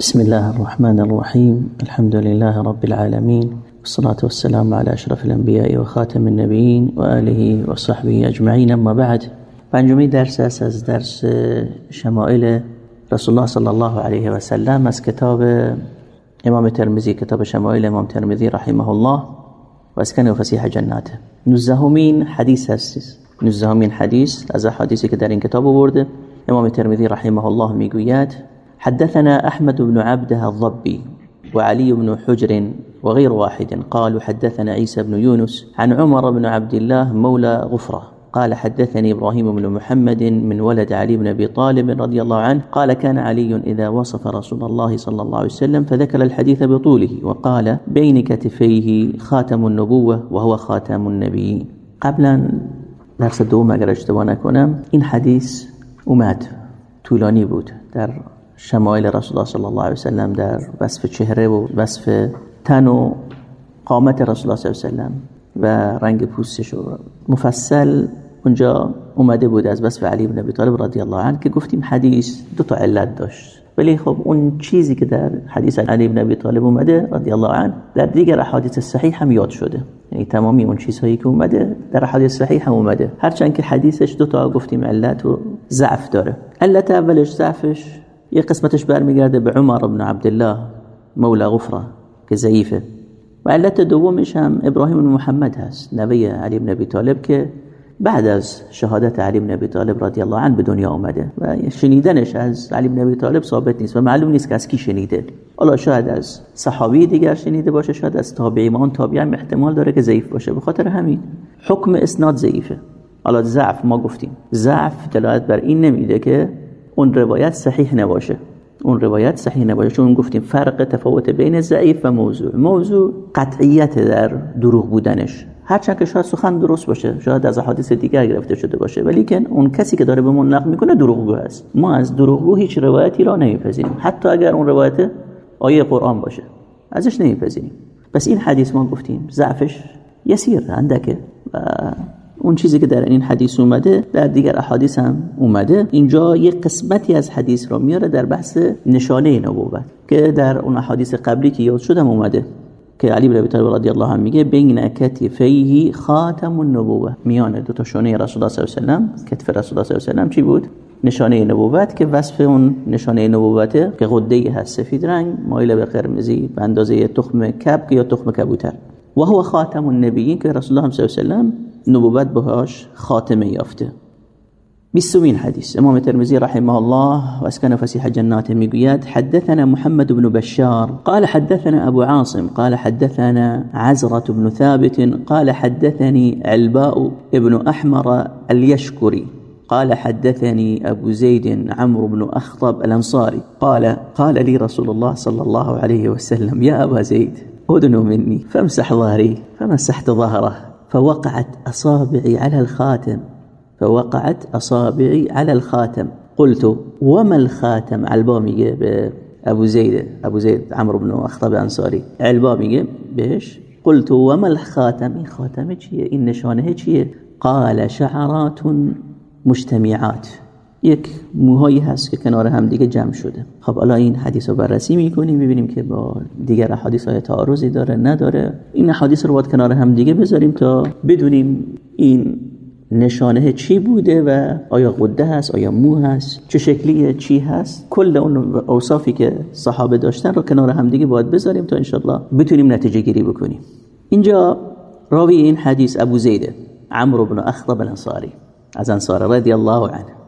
بسم الله الرحمن الرحيم الحمد لله رب العالمين والصلاة والسلام على أشرف الأنبياء وخاتم النبيين وآله وصحبه أجمعين أما بعد پنجمی درس است از درس شمائل رسول الله صلی الله علیه و سلم از کتاب امام ترمذی کتاب شمائل امام ترمذی رحمه الله و اسکن و فسیح جناته نزهمین حدیث هست نزهمین حدیث از حدیثی که در این کتاب برده امام ترمذی رحمه الله می‌گوید حدثنا أحمد بن عبده الضبي وعلي بن حجر وغير واحد. قالوا حدثنا عيسى بن يونس عن عمر بن عبد الله مولى غفرة. قال حدثني إبراهيم بن محمد من ولد علي بن أبي طالب رضي الله عنه. قال كان علي إذا وصف رسول الله صلى الله عليه وسلم فذكر الحديث بطوله وقال بين كتفيه خاتم النبوة وهو خاتم النبيين. قبلا درس دوم اگر اشتباه نکنم این حدیث اومد طولانی بود در شمایل رسول الله صلی الله علیه وسلم در وصف چهره و وصف تن و قامت رسول الله صلی الله علیه وسلم و رنگ پوستش مفصل اونجا اومده بود از وصف علی بن ابی طالب رضی الله عنه که گفتیم حدیث دو تا علت داشت. ولی خب اون چیزی که در حدیث علی بن ابی طالب اومده رضی الله عنه در دیگر احادیث صحیح هم یاد شده. یعنی تمامی اون چیزهایی که اومده در حدیث صحیح هم اومده. هرچند که حدیثش دو تا گفتیم علت و ضعف داره. علت اولش ضعفش یه قسمتش برمیگرده به عمر بن عبدالله مولا غفره که ضعیفه. و علت دومش هم ابراهیم بن محمد هست نوی علی بن ابی طالب که بعد از شهادت علی بن ابی طالب رضی الله عنه به دنیا آمده. و شنیدنش از علی بن ابی طالب ثابت نیست و معلوم نیست که از کی شنیده. حالا شاید از صحابی دیگر شنیده باشه شاید از تابعی ما اون تابعی هم احتمال داره که ضعیف باشه. به خاطر همین حکم اسناد ضعیفه. حالا ضعف ما گفتیم. ضعف دلالت بر این نمیده که اون روایت صحیح نباشه. اون روایت صحیح نباشه. چون گفتیم فرق تفاوت بین ضعیف و موضوع. موضوع قطعیت در دروغ بودنش. هرچند که شاید سخن درست باشه شاید از احادیث دیگر گرفته شده باشه ولی که اون کسی که داره به من نقل می‌کنه دروغگو هست ما از دروغگو هیچ روایتی را نمیپذیریم. حتی اگر اون روایت آیه قرآن باشه ازش نمیپذیریم. پس این حدیث ما گفتیم ضعفش یسیر اندکه و اون چیزی که در این حدیث اومده در دیگر احادیث هم اومده. اینجا یک قسمتی از حدیث را میاره در بحث نشانه نبوت که در اون احادیث قبلی که یاد شدم اومده. که علی بن ابی طالب رضی الله عنه میگه بین کتفیه خاتم النبوه میان دو تا شانه رسول الله صلی الله علیه و کتف رسول الله صلی الله علیه و چی بود؟ نشانه نبوت که وصف اون نشانه نبوته که غده هست سفید رنگ مایل به قرمزی به اندازه تخم کبک یا تخم کبوتر. و هو خاتم النبیین که رسول الله صلی الله علیه و نبوت بهاش خاتمه یافته. بیستمین حديث امام الترمذي رحمه الله واسكن فسيح جناته ميقياد حدثنا محمد بن بشار قال حدثنا أبو عاصم قال حدثنا عزرة بن ثابت قال حدثني علباء ابن أحمر اليشكري قال حدثني أبو زيد عمرو بن أخطب الأنصاري قال قال لي رسول الله صلى الله عليه وسلم يا أبا زيد أدنو مني فامسح ظهري فمسحت ظهره. فوقعت أصابعي على الخاتم. فوقعت أصابعي على الخاتم. قلت وما الخاتم؟ میگه به أبو زید أبو زید عمرو بن اخطب علبا میگه بهش قلت وما الخاتم؟ این خاتم چیه این نشانه چیه قال شعرات مجتمعات. یک موهایی هست که کنار هم دیگه جمع شده. خب الان این حدیث رو بررسی می‌کنیم ببینیم که با دیگر حدیث های تعارضی داره نداره. این حدیث رو باید کنار هم دیگه بذاریم تا بدونیم این نشانه چی بوده و آیا قده هست آیا مو هست چه شکلیه چی هست. کل اون اوصافی که صحابه داشتن رو کنار هم دیگه باید بذاریم تا انشالله بتونیم نتیجه گیری بکنیم. اینجا راوی این حدیث ابو زیده عمرو بن اخطب الانصاری از انصار رضی الله عنه.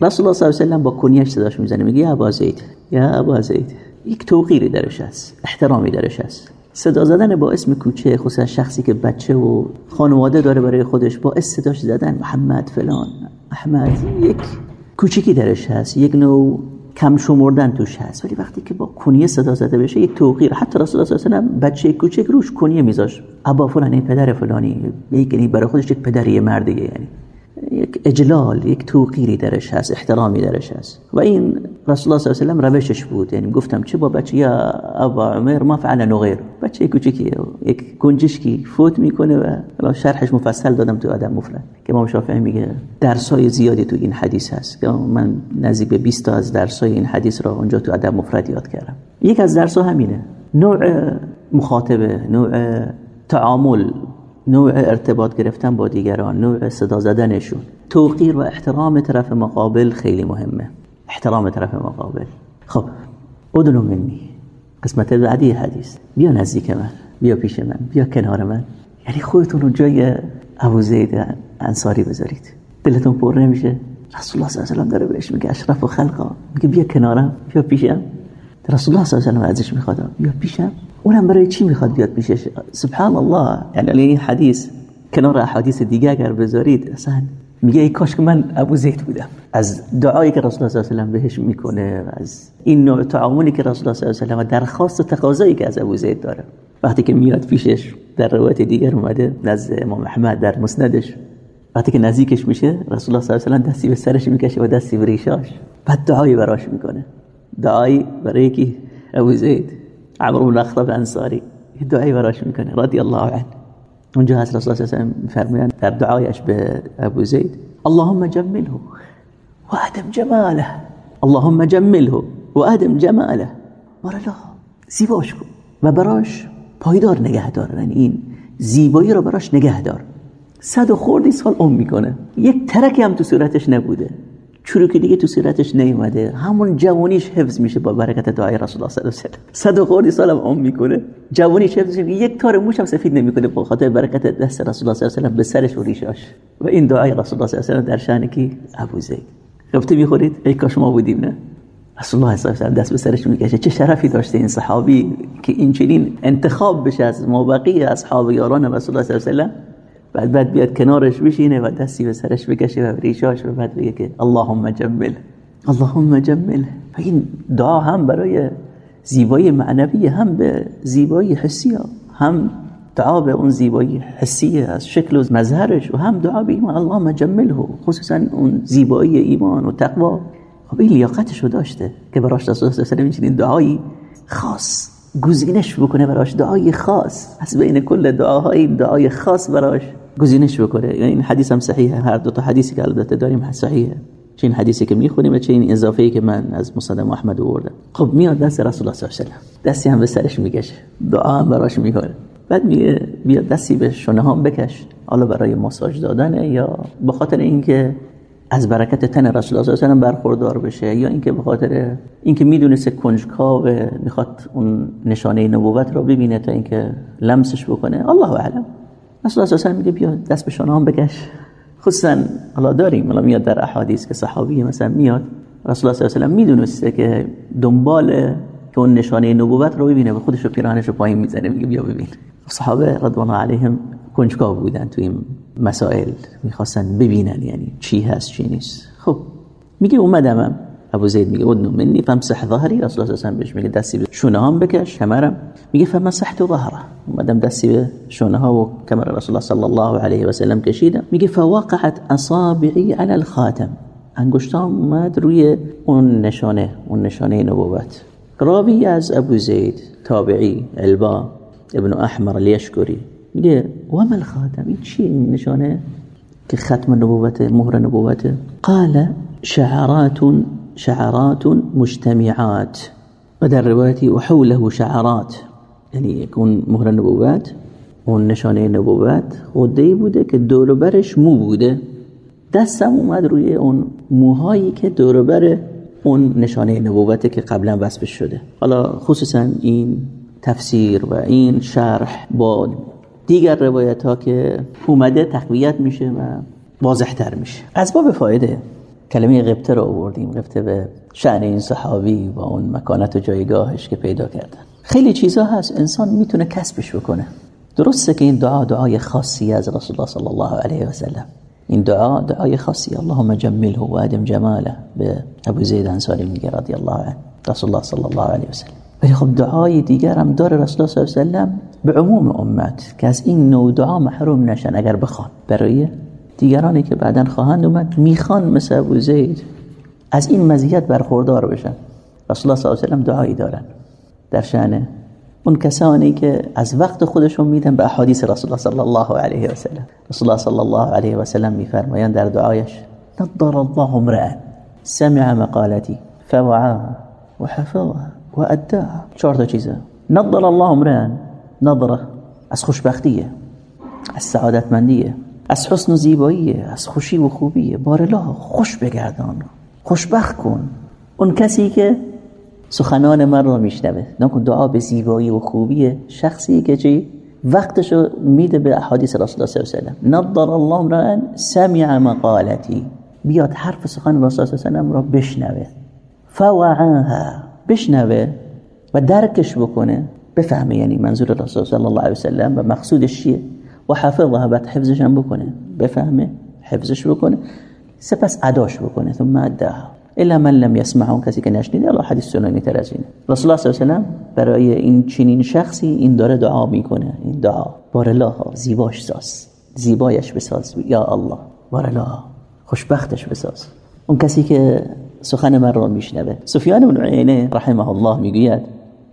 رسول الله صلی الله علیه و با کنیش صداش می‌زنه میگه یا ابا زید یا ابا زید. یک توقیری درش هست احترامی درش هست. صدا زدن با اسم کوچه خصوصا شخصی که بچه و خانواده داره برای خودش با صداش زدن محمد فلان احمد یک کوچیکی درش هست یک نوع کم شمردن توش هست. ولی وقتی که با کنیه صدا زده بشه یک توقیر. حتی رسول الله صلی الله علیه و بچه کوچک روش کنیه میذاش. ابا فلان پدر فلانی. یعنی برای خودش یک پدری مردیه یعنی. یک اجلال یک توقیری درش هست احترامی درش هست. و این رسول الله صلی الله علیه و روشش بود. یعنی گفتم چه با بچه؟ یا ابا عمر ما فعل نغیر بچه کوچیکی یک گنجشکی فوت می‌کنه و شرحش مفصل دادم تو ادب مفرد. که امام شافعی میگه درسای زیادی تو این حدیث هست. که من نزدیک به 20 تا از درسای این حدیث را اونجا تو ادب مفرد یاد کردم. یک از درس همینه. نوع مخاطبه نوع تعامل. نوع ارتباط گرفتن با دیگران نوع صدا زدنشون. توقیر و احترام طرف مقابل خیلی مهمه. احترام طرف مقابل. خب ادنو منی قسمت بعدی حدیث. بیا نزدیک من بیا پیش من بیا کنار من. یعنی خودتون رو جای ابو زید انصاری بذارید. دلتون پر نمیشه. رسول الله صلی الله علیه و داره بهش میگه اشرف و خلقا. میگه بیا کنارم بیا پیشم. رسول الله صلی الله علیه و ازش می‌خواد. بیا پیشم. اونم برای چی می‌خواد بیاد پیشش؟ سبحان الله یعنی این حدیث کنار احادیث دیگه اگر بذارید اصلا میگه ای کاش که من ابو زید بودم. از دعایی که رسول الله صلی الله علیه و بهش می‌کنه از این نوع تعاملی که رسول الله صلی الله علیه و درخواست و تقاضایی که از ابو زید داره. وقتی که میاد پیشش در روایت دیگر اومده نزد امام احمد در مسندش. وقتی که نزدیکش میشه رسول الله صلی الله علیه و دستی به سرش می‌کشه و دستی به ریشاش بعد دعایی براش می‌کنه. دعایی برای کی ابو زید عمرو بن اخطب انصاری دعایی براش می‌کنه رضی الله عنه. اونجا هست رسول الله صلی در دعایش به ابو زید اللهم جمله و ادم جماله اللهم جمله و ادم جماله. مارلا زیباش کن و براش پایدار نگه دار یعنی این زیبایی رو براش نگه دار صد و خوردی سال عمر می‌کنه. یک ترکی هم تو صورتش نبوده. چروکی دیگه تو صورتش نیومده. همون جوانیش حفظ میشه با برکت دعای رسول الله صلی الله علیه و صد و خوردی سال هم عمر می‌کنه. جوانیش حفظ میشه. یک تار موش هم سفید نمی‌کنه با خاطر برکت دست رسول الله صلی الله علیه و به سرش و ریشاش و این دعای رسول الله صلی الله علیه و در شأن کی؟ ابو زید. گفته می‌خورید؟ ای کاش ما بودیم نه؟ رسول الله صلی الله علیه و دست به سرش می‌کشه. چه شرفی داشته این صحابی که این چنین انتخاب بشه از مابقی اصحاب یاران رسول الله صلی الله علیه و بعد بعد بیاد کنارش بشینه و دستی به سرش بکشه و ریشاش و بعد بگه که اللهم جمل اللهم جمل. و این دعا هم برای زیبایی معنوی هم به زیبایی حسی هم دعا به اون زیبایی حسی از شکل و مظهرش و هم دعا به ایمان. اللهم جمله خصوصا اون زیبایی ایمان و تقوا. خب این لیاقتش رو داشته که براش رسول الله صلی الله دعایی خاص گزینش بکنه براش دعای خاص. از بین کل دعاهای دعای خاص براش گزینش بکنه. یعنی این حدیث هم صحیحه. هر دو تا حدیثی که البته داریم صحیحه. چه این حدیثی که می‌خونیم و چه این اضافه ای که من از مصدم احمد آوردم. خب میاد دست رسول الله صلی الله علیه و دستی هم به سرش می‌کشه. دعا هم براش می‌کنه. بعد میگه بیا دستی به شونه هم بکش. حالا برای ماساژ دادنه یا به خاطر اینکه از برکت تن رسول الله صلی الله علیه و برخوردار بشه یا اینکه به خاطر اینکه می‌دونسته کنجکاو می‌خواد اون نشانه نبوت رو ببینه تا اینکه لمسش بکنه. الله اعلم. رسول الله صلی میگه بیا دست به شانه بکش. خصوصا حالا داریم حالا میاد در احادیث که صحابی مثلا میاد رسول الله صلی الله علیه و می‌دونسته که دنبال که اون نشانه نبوت رو ببینه و خودش رو پیراهنش رو پایین می‌زنه میگه بیا ببین. صحابه رضوان علیهم کنجکاو بودن تو این مسائل می‌خواستن ببینن یعنی چی هست چی نیست. خب میگه اومدم. ابو زید میگه ودنو منی فمسح ظهری. رسول الله صلی بهش میگه دستی به شونه هم بکش کمرم. میگه فمسحت ظهره. اومدم دستی به شونه ها و کمر رسول الله صلی الله علیه و سلم کشیدم. میگه فوقعت اصابعی على الخاتم. انگشتام اومد روی اون نشانه اون نشانه نبوت. راوی از ابو زید تابعی البا ابن احمر لیشکری. میگه و ما الخاتم؟ این چی؟ نشانه که ختم نبوت مهر نبوت. قال شعرات شعرات مجتمعات. و در روایتی وحوله شعرات یعنی يكون مهر نبوت اون نشانه نبوت غده بوده که دوربرش مو بوده. دستم اومد روی اون موهایی که دوربر اون نشانه نبوته که قبلا وصفش شده. حالا خصوصا این تفسیر و این شرح با دیگر روایت ها که اومده تقویت میشه و واضح تر میشه. از باب فایده کلمه غبته رو آوردیم غبته به شعن این صحابی و اون مکانت و جایگاهش که پیدا کردن. خیلی چیزا هست انسان می‌تونه کسبش بکنه. درسته که این دعا دعای خاصی از رسول الله صلی الله علیه و سلم. این دعا دعای خاصی. اللهم جمله و ادم جماله. به ابو زید انصاری میگه رضی الله عنه رسول الله صلی الله علیه و سلم. ولی خب دعای دیگر هم داره رسول الله صلی الله علیه و سلم به عموم امت که از این نوع دعا محروم نشن اگر بخوان. برای دیگرانی که بعدا خواهند اومد می‌خوان مثل ابو زید از این مزیت برخوردار بشن. رسول الله صلی الله علیه و دعایی دارن. در شأن اون کسانی که از وقت خودشون میدن به احادیث رسول الله صلی الله علیه و سلم. رسول الله صلی الله علیه و سلم میفرمایند در دعایش نضر الله امرأ سمع مقالتی فوعاها وحفظها و ادا چهار تا چیزه. نظر الله امرأ نظره از خوشبختیه از سعادتمندیه. از حسن و زیباییه از خوشی و خوبیه بارلا خوش بگردان. خوشبخت کن. اون کسی که سخنان من را میشنوه نکن دعا به زیبایی و خوبیه شخصی که چی؟ وقتشو میده به احادیث رسول الله صلی الله علیه و نظر الله را سمع مقالتی. بیاد حرف سخن رسول الله صلی الله را بشنوه. فوعاها. بشنوه و درکش بکنه. بفهمه یعنی منظور رسول صلی الله علیه و و مقصودش چیه؟ و حفظها بعد حفظش هم بکنه بفهمه حفظش بکنه سپس اداش بکنه ثم اداها الا من لم يسمع کسی که نشنیده الله حدیث سننی تر از اینه. رسول الله صلی الله علیه و برای این چنین شخصی این داره دعا می‌کنه این دعا. بار الله زیباش ساز زیبایش بساز یا الله. بار الله خوشبختش بساز. اون کسی که سخن من را میشنوه سفیان بن عینه رحمه الله می‌گوید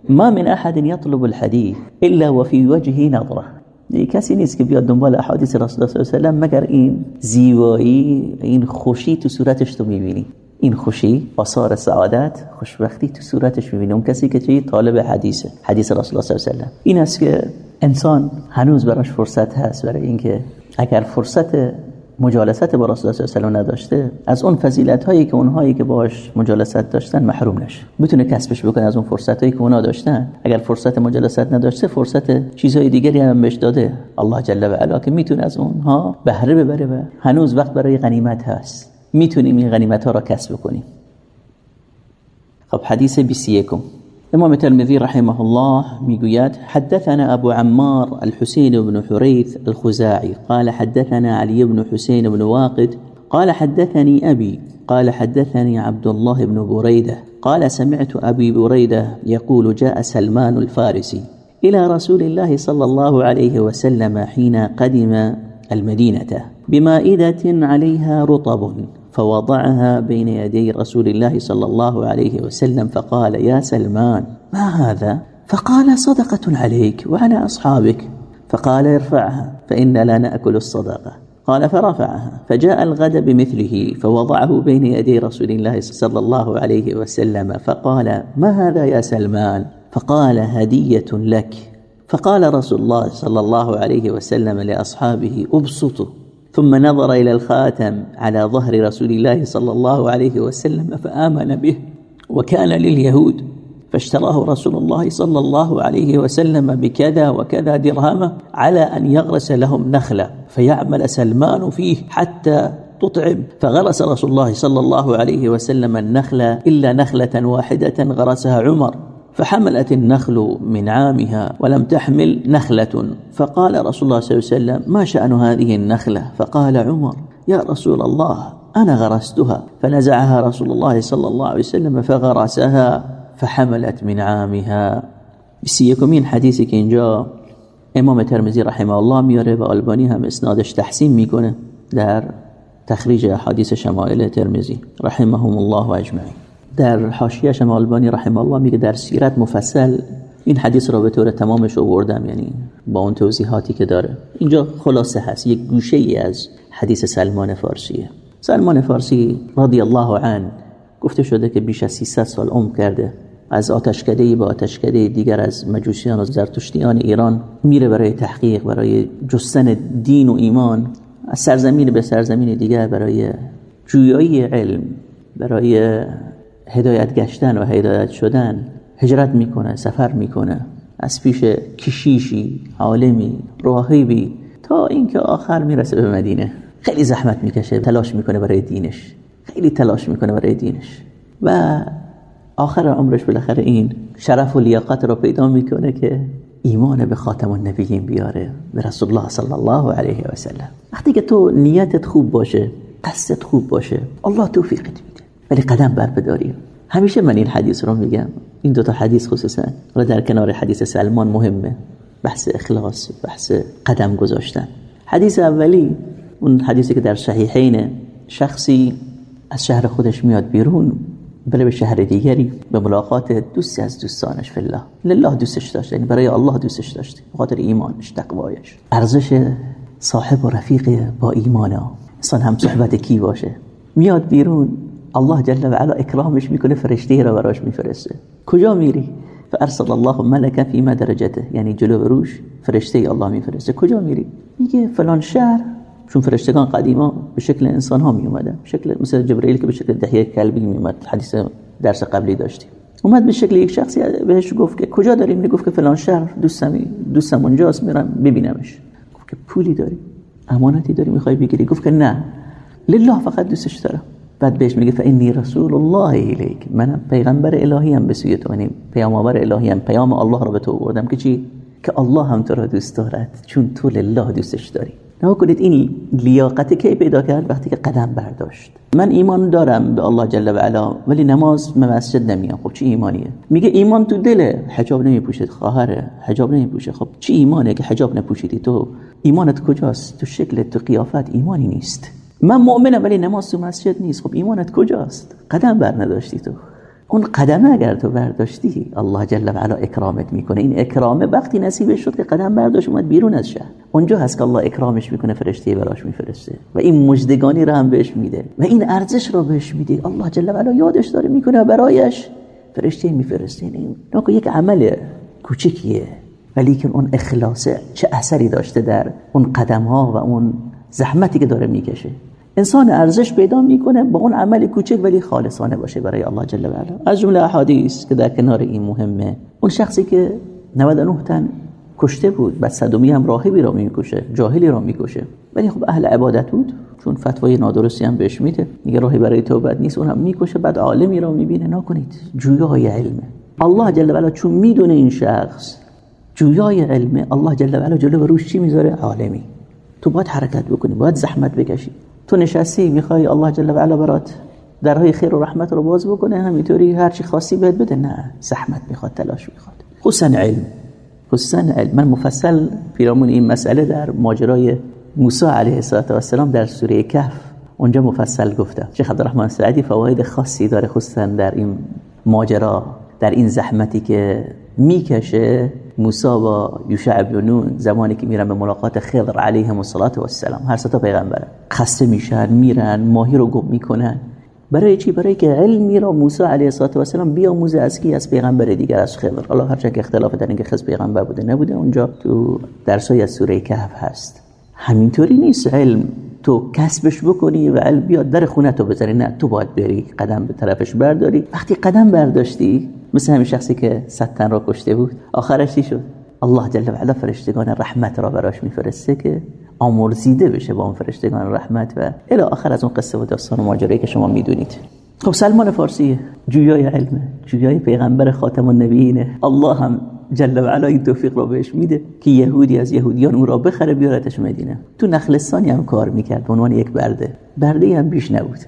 ما من احد يطلب الحديث الا وفي وجهه نظره. کسی نیست که بیاد دنبال احادیث رسول الله صلی الله علیه و مگر این زیبایی این خوشی تو صورتش تو می‌بینی. این خوشی آثار سعادت خوشبختی تو صورتش می‌بینی. اون کسی که چی؟ طالب حدیثه حدیث رسول الله صلی الله علیه و این است که انسان هنوز براش فرصت هست برای اینکه اگر فرصت مجالست با رسول الله صلی نداشته از اون فضیلت هایی که اونهایی که باش مجالست داشتن محروم نشه. می‌تونه کسبش بکنه از اون فرصت هایی که اونها داشتن. اگر فرصت مجالست نداشته فرصت چیزهای دیگری هم بهش داده. الله جل و علا که می‌تونه از اونها بهره ببره و هنوز وقت برای غنیمت هست. می‌تونیم این غنیمت ها را کسب کنیم خب حدیث 21 امام ترمذی رحمه الله میگوید حدثنا أبو عمار الحسين بن حريث الخزاعي قال حدثنا علي بن حسين بن واقد قال حدثني أبي قال حدثني عبد الله بن بريدة قال سمعت أبي بريدة يقول جاء سلمان الفارسي إلى رسول الله صلى الله عليه وسلم حين قدم المدينة بمائدة عليها رطب. فوضعها بين يدي رسول الله صلى الله عليه وسلم فقال يا سلمان ما هذا؟ فقال صدقة عليك وعلى أصحابك. فقال ارفعها فإنا لا نأكل الصدقة. قال فرفعها فجاء الغد بمثله فوضعه بين يدي رسول الله صلى الله عليه وسلم فقال ما هذا يا سلمان؟ فقال هدية لك. فقال رسول الله صلى الله عليه وسلم لأصحابه أبسطوا. ثم نظر إلى الخاتم على ظهر رسول الله صلى الله عليه وسلم فآمن به وكان لليهود فاشتراه رسول الله صلى الله عليه وسلم بكذا وكذا درهما على أن يغرس لهم نخلة فيعمل سلمان فيه حتى تطعم فغرس رسول الله صلى الله عليه وسلم النخلة إلا نخلة واحدة غرسها عمر. فحملت النخل من عامها ولم تحمل نخلة. فقال رسول الله صلى الله عليه وسلم ما شأن هذه النخلة؟ فقال عمر يا رسول الله أنا غرستها. فنزعها رسول الله صلى الله عليه وسلم فغرسها فحملت من عامها. بسیکمین حدیثی که اینجا امام ترمزی رحمه الله میاره و هم اسنادش تحسین میکنه در تخریج حدیث شمائل ترمزی رحمهم الله و اجمعین. در حاشیه شما آلبانی رحمه الله میگه در سیرت مفصل این حدیث را به طور تمامش آوردم یعنی با اون توضیحاتی که داره. اینجا خلاصه هست یک گوشه ای از حدیث سلمان فارسیه سلمان فارسی رضی الله عنه گفته شده که بیش از 300 سال عمر کرده. از آتشکده به آتشکده دیگر از مجوسیان و زرتشتیان ایران میره برای تحقیق برای جستن دین و ایمان از سرزمین به سرزمین دیگر برای جویایی علم برای هدایت گشتن و هدایت شدن هجرت می‌کنه سفر می‌کنه. از پیش کشیشی عالمی راهبی تا اینکه آخر می‌رسه به مدینه. خیلی زحمت می‌کشه تلاش می‌کنه برای دینش. خیلی تلاش می‌کنه برای دینش. و آخر عمرش بالاخره این شرف و لیاقت رو پیدا می‌کنه که ایمان به خاتم النبیین بیاره به رسول الله صلی الله علیه و سلم. وقتی که تو نیتت خوب باشه قصدت خوب باشه الله توفیقت ولی قدم بر بداری همیشه من این حدیث رو میگم. این دو تا حدیث خصوصا. رو در کنار حدیث سلمان مهمه. بحث اخلاص بحث قدم گذاشتن. حدیث اولی اون حدیثی که در صحیحین شخصی از شهر خودش میاد بیرون بره به شهر دیگری به ملاقات دوستی از دوستانش فی الله. لله دوستش داشت یعنی برای الله دوستش داشت. خاطر ایمانش تقوایش. ارزش صاحب و رفیق با ایمانا انسان هم صحبت کی باشه؟ میاد بیرون. الله جل و علا اکرامش می‌کنه فرشته را براش میفرسته. کجا میری؟ فارسل الله ملکا فی درجته. یعنی جلو روش فرشته الله میفرسته. کجا میری؟ میگه فلان شهر. چون فرشتگان قدیما به شکل انسان ها می اومدن شکل مثل جبرئیل که به شکل دهیه کلبی می اومد حدیث درس قبلی داشتیم. اومد به شکل یک شخصی بهش گفت که کجا داریم؟ می‌گفت که فلان شهر دوستمی دوستم اونجاست میرم ببینمش. گفت که پولی داری؟ امانتی داری؟ می‌خوای بگیری؟ گفت که نه. لله فقط دوستش دارم. بعد بهش میگه فانی رسول الله الیک من پیغمبر الهی ام به سوی تو یعنی پیام آور الهی ام پیام الله رو به تو آوردم که چی؟ که الله هم تو را دوست دارد چون تو لله دوستش داری. نه کنید این لیاقت کی پیدا کرد؟ وقتی که قدم برداشت. من ایمان دارم به الله جل و علا ولی نماز به مسجد نمیام. خب چی ایمانیه؟ میگه ایمان تو دله حجاب نمیپوشید خواهره حجاب نمیپوشه. خب چی ایمانه که حجاب نپوشیدی تو؟ ایمانت کجاست؟ تو شکل تو قیافت ایمانی نیست. من مؤمنم ولی نماز تو مسجد نیست. خب ایمانت کجاست؟ قدم بر نداشتی تو. اون قدم اگر تو برداشتی الله جل و علا اکرامت می‌کنه. این اکرامه وقتی نصیبش شد که قدم برداشت اومد بیرون از شهر. اونجا هست که الله اکرامش می‌کنه فرشته براش میفرسته. و این مجدگانی رو هم بهش میده. و این ارزش رو بهش میده. الله جل و علا یادش داره می‌کنه برایش فرشته میفرسته. این یک عمل کوچکیه. ولی که اون اخلاصه چه اثری داشته در اون قدم ها و اون زحمتی که داره می‌کشه. انسان ارزش پیدا می‌کنه با اون عمل کوچک ولی خالصانه باشه برای الله جل و علا. از جمله احادیث که در کنار این مهمه. اون شخصی که 99 تن کشته بود بعد صدومی هم راهبی را می‌کشه جاهلی را می‌کشه. ولی خب اهل عبادت بود چون فتوای نادرستی هم بهش میده. میگه راهی برای توبت نیست اونم می‌کشه بعد عالمی را می‌بینه. نکنید. جویای علمه. الله جل و علا چون می‌دونه این شخص جویای علمه الله جل و علا جلو روش چی می‌ذاره؟ عالمی. تو باید حرکت بکنی باید زحمت بکشی. تو نشستی می‌خوای الله جل و علا برات درهای خیر و رحمت رو باز بکنه همینطوری هر چی خاصی بهت بده. نه زحمت می‌خواد تلاش می‌خواد. خصوصا علم خصوصا علم. من مفصل پیرامون این مسئله در ماجرای موسی علیه السلام در سوره کهف اونجا مفصل گفتم. شیخ عبدالرحمن سعدی فواید خاصی داره خصوصا در این ماجرا در این زحمتی که می‌کشه موسی با یوشع بن نون زمانی که میرن به ملاقات خضر علیهم الصلاه و السلام هر ستا پیغمبر خسته میشن میرن ماهی رو گم می‌کنن. برای چی؟ برای که علمی را موسی علیه السلام بیاموزه از کی؟ از پیغمبر دیگر از خضر. الله هر که اختلاف در اینکه خضر پیغمبر بوده نبوده. اونجا تو درسای از سوره کهف هست. همینطوری نیست علم. تو کسبش بکنی و بیاد در خونه تو بذاری. نه تو باید بری قدم به طرفش برداری. وقتی قدم برداشتی مثل همین شخصی که ستن را کشته بود آخرش چی شد؟ الله جل و علا فرشتگان رحمت را براش میفرسته که آمرزیده بشه با اون فرشتگان رحمت و الی آخر از اون قصه و داستان و ماجرایی که شما می‌دونید. خب سلمان فارسی جویای علمه جویای پیغمبر خاتم النبیینه الله هم جل و علا این توفیق را بهش میده که یهودی از یهودیان اون را بخره بیارتش مدینه. تو نخلستانی هم کار می‌کرد به عنوان یک برده. برده هم بیش نبود.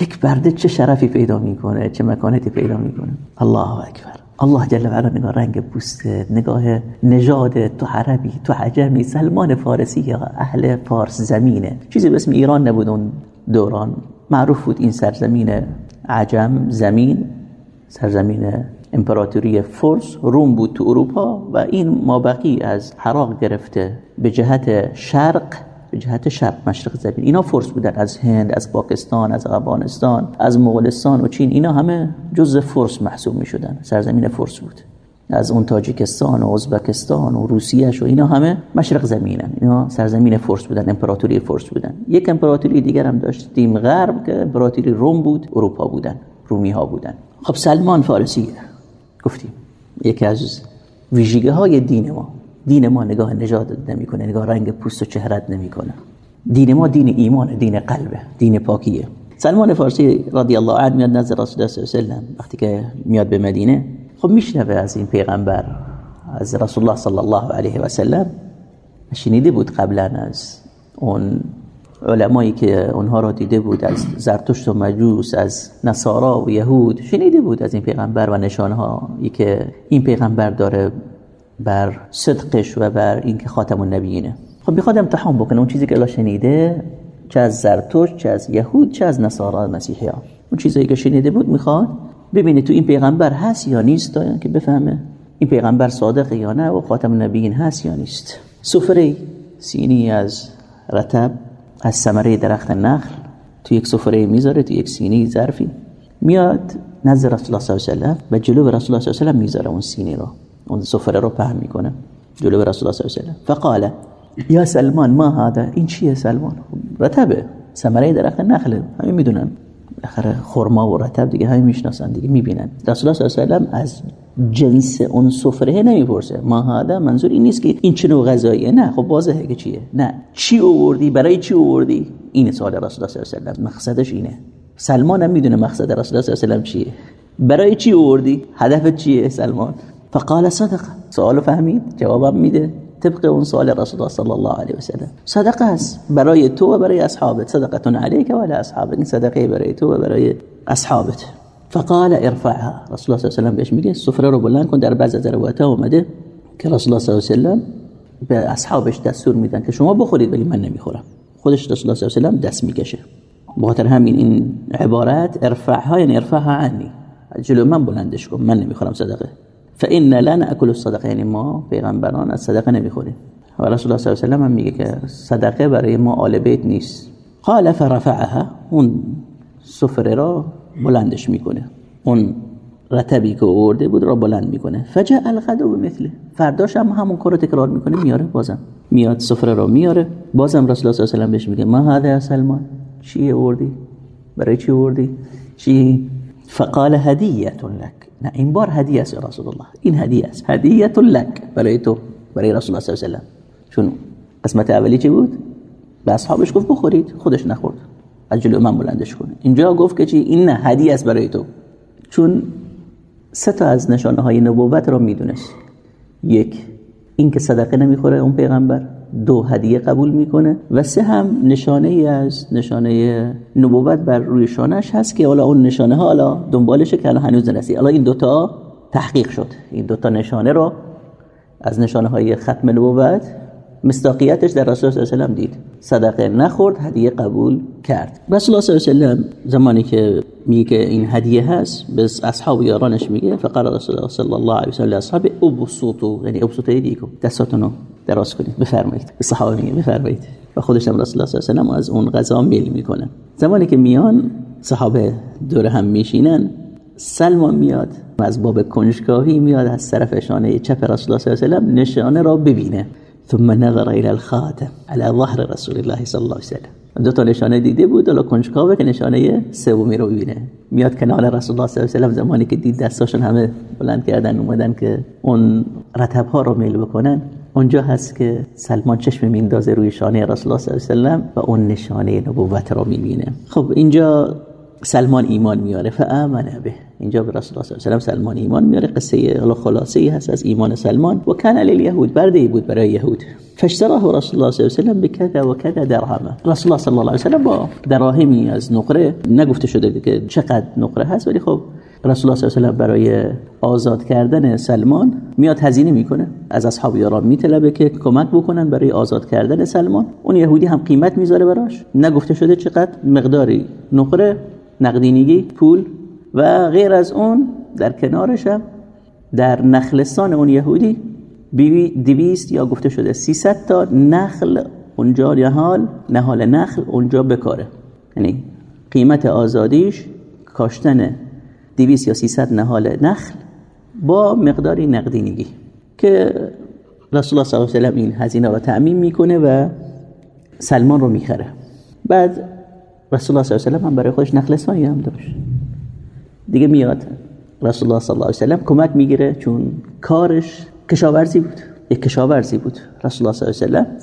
یک برده چه شرفی پیدا می‌کنه چه مکانتی پیدا می‌کنه. الله اکبر. الله جل و علا نگاه رنگ پوست نگاه نژاد تو عربی تو عجمی سلمان فارسی اهل فارس زمینه. چیزی به اسم ایران نبود اون دوران. معروف بود این سرزمین عجم زمین سرزمین امپراتوری فرس روم بود تو اروپا و این مابقی از حراق گرفته به جهت شرق به جهت شرق مشرق زمین. اینا فرس بودن از هند از پاکستان از افغانستان از مغولستان و چین. اینا همه جز فرس محسوب می شدن سرزمین فرس بود. از اون تاجیکستان و ازبکستان و روسیه و اینا همه مشرق زمینن. اینا سرزمین فرس بودن امپراتوری فرس بودن. یک امپراتوری دیگر هم داشتیم غرب که امپراتوری روم بود اروپا بودن رومی ها بودن. خب سلمان فارسی. گفتیم یکی از ویژگی های دین ما دین ما نگاه نجات نمی‌کنه نگاه رنگ پوست و چهرت نمی‌کنه. دین ما دین ایمان دین قلبه دین پاکیه. سلمان فارسی رضی الله عنه میاد نزد رسول الله صلی الله علیه و وقتی که میاد به مدینه خب میشنوه از این پیغمبر از رسول الله صلی الله علیه و سلم. شنیده بود قبلا از اون علمایی که اونها را دیده بود از زرتشت و مجوس از نصارا و یهود شنیده بود از این پیغمبر و نشانهایی که این پیغمبر داره بر صدقش و بر اینکه خاتم النبیینه. خب می‌خواد امتحان بکنه اون چیزی که الله شنیده چه از زرتشت چه از یهود چه از نصارا مسیحی اون چیزایی که شنیده بود می‌خواد ببینه تو این پیغمبر هست یا نیست تا که بفهمه این پیغمبر صادق یا نه و خاتم النبیین هست یا نیست. سفره سینی از رتب از ثمره درخت نخل تو یک سفره می‌ذاره تو یک سینی ظرفی. میاد نزد رسول الله صلی الله علیه و جلو رسول الله صلی الله علیه و می‌ذاره اون سینی رو اون سفره رو پهن می‌کنه. جلو رسول الله صلی الله علیه و فقال یا سلمان ما هذا؟ این چیه سلمان؟ رتبه ثمره درخت نخله همین می‌دونن. بالاخره خرما و رتب دیگه همین می‌شناسن دیگه می‌بینن. رسول الله صلی الله علیه و از جنس اون سفره نمی‌پرسه. ما هذا منظور این نیست که این چه نوع غذاییه. نه خب واضحه که چیه. نه چی آوردی؟ برای چی آوردی؟ این سوال رسول الله صلی الله علیه و مقصدش اینه. سلمان هم می‌دونه مقصد رسول الله صلی الله علیه و چیه. برای چی آوردی؟ هدفت چیه سلمان؟ فقال صدق سوالو فهمید؟ جوابم میده. طبق اون سوال رسول الله صلی الله علیه و سلم. صدقه است. برای تو و برای اصحابت. صدقه علیک و علی اصحابك این صدقه برای تو و برای اصحابت. فقال ارفعها. رسول الله صلی الله علیه و بهش میگه سفره رو بلند کن در بعض از روایات اومده که رسول الله صلی الله علیه و به اصحابش دستور میدن که شما بخورید ولی من نمی‌خورم. خودش رسول الله صلی الله علیه و دست می‌کشه. بخاطر همین این عبارت ارفعها یعنی ارفعها عنی. جلو من بلندش کن من نمی‌خورم صدقه. فإن لا نأكل الصدقه یعنی ما پیغمبران از صدقه نمی‌خوریم. و رسول الله صلی الله علیه و سلم هم میگه که صدقه برای ما آل بیت نیست. قال فرفعها اون سفره را بلندش می‌کنه. اون رتبی که آورده بود را بلند می‌کنه. فجاء الغد بمثله فرداش هم همون کارو تکرار می‌کنه میاره بازم. میاد سفره را میاره. بازم رسول الله صلی الله علیه و سلم بهش میگه ما هذا سلمان؟ چی آوردی؟ برای چی آوردی؟ چی؟ فقال هدیه لك نه این بار هدیه است رسول الله. این هدیه است. هدیه لك برای تو. برای رسول الله صلی الله علیه و چون قسمت اولی چی بود؟ به اصحابش گفت بخورید. خودش نخورد. از جلو من بلندش کنه اینجا گفت که چی؟ این هدیه است برای تو. چون سه تا از نشانه های نبوت را می‌دونست. یک این که صدقه نمی‌خوره اون پیغمبر. دو هدیه قبول می‌کنه. و سه هم نشانه ای از نشانه نبوت بر روی شانش هست که حالا اون نشانه ها حالا دنبالشه که الان هنوز نرسید حالا این دوتا تحقیق شد. این دوتا نشانه رو از نشانه های ختم نبوت مستاقیتش در رسول الله دید. صدقه نخورد هدیه قبول کرد. رسول الله صلی الله زمانی که میگه این هدیه هست به اصحاب یارانش میگه فقال رسول الله صلی الله علیه و سلم اصحاب ابسطوا یعنی ابسطوا ایدیکم دستاتونو دراز کنید بفرمایید. به صحابه میگه بفرمایید. و خودش هم رسول الله صلی الله از اون غذا میل می‌کنه. زمانی که میان صحابه دور هم میشینن سلمان میاد از باب کنجکاوی میاد از طرف اشانه چپ رسول الله صلی الله علیه و نشانه را ببینه. ثم نظر الى الخاتم على ظهر رسول الله صلی الله علیه و سلم دو تا نشانه دیده بود حالا کنجکاوه که نشانه سومی رو ببینه میاد کنار رسول الله صلی الله علیه و زمانی که دید دستاشون همه بلند کردن اومدن که اون رتب ها رو میل بکنن. اونجا هست که سلمان چشم میندازه روی شانه رسول الله صلی الله علیه و و اون نشانه نبوت رو می‌بینه. خب اینجا سلمان ایمان میاره. فآمن به. اینجا به رسول الله صلی الله علیه و سلمان ایمان میاره. قصه حالا خلاصه ای هست از ایمان سلمان. و کان لليهود برده بود برای یهود. فاشتراه رسول الله صلی الله علیه و بكذا وكذا درهم. رسول الله صلی الله علیه و با دراهمی از نقره نگفته شده که چقدر نقره هست ولی خب رسول الله صلی الله علیه و برای آزاد کردن سلمان میاد هزینه می‌کنه. از اصحاب یاران میطلبه که کمک بکنن برای آزاد کردن سلمان. اون یهودی هم قیمت می‌ذاره براش. نگفته شده چقدر مقداری نقره نقدینگی پول و غیر از اون در کنارش هم در نخلستان اون یهودی دویست یا گفته شده 300 تا نخل اونجا نهال نهال نخل اونجا بکاره. یعنی قیمت آزادیش کاشتن دویست یا 300 نهال نخل با مقداری نقدینگی که رسول الله صلی الله علیه و این هزینه را تأمین می‌کنه و سلمان رو می‌خره. بعد رسول الله صلی الله علیه و هم برای خودش نخلستانی هم داشت دیگه میاد رسول الله صلی الله علیه و سلم کمک می‌گیره چون کارش کشاورزی بود یک کشاورزی بود رسول الله صلی الله علیه و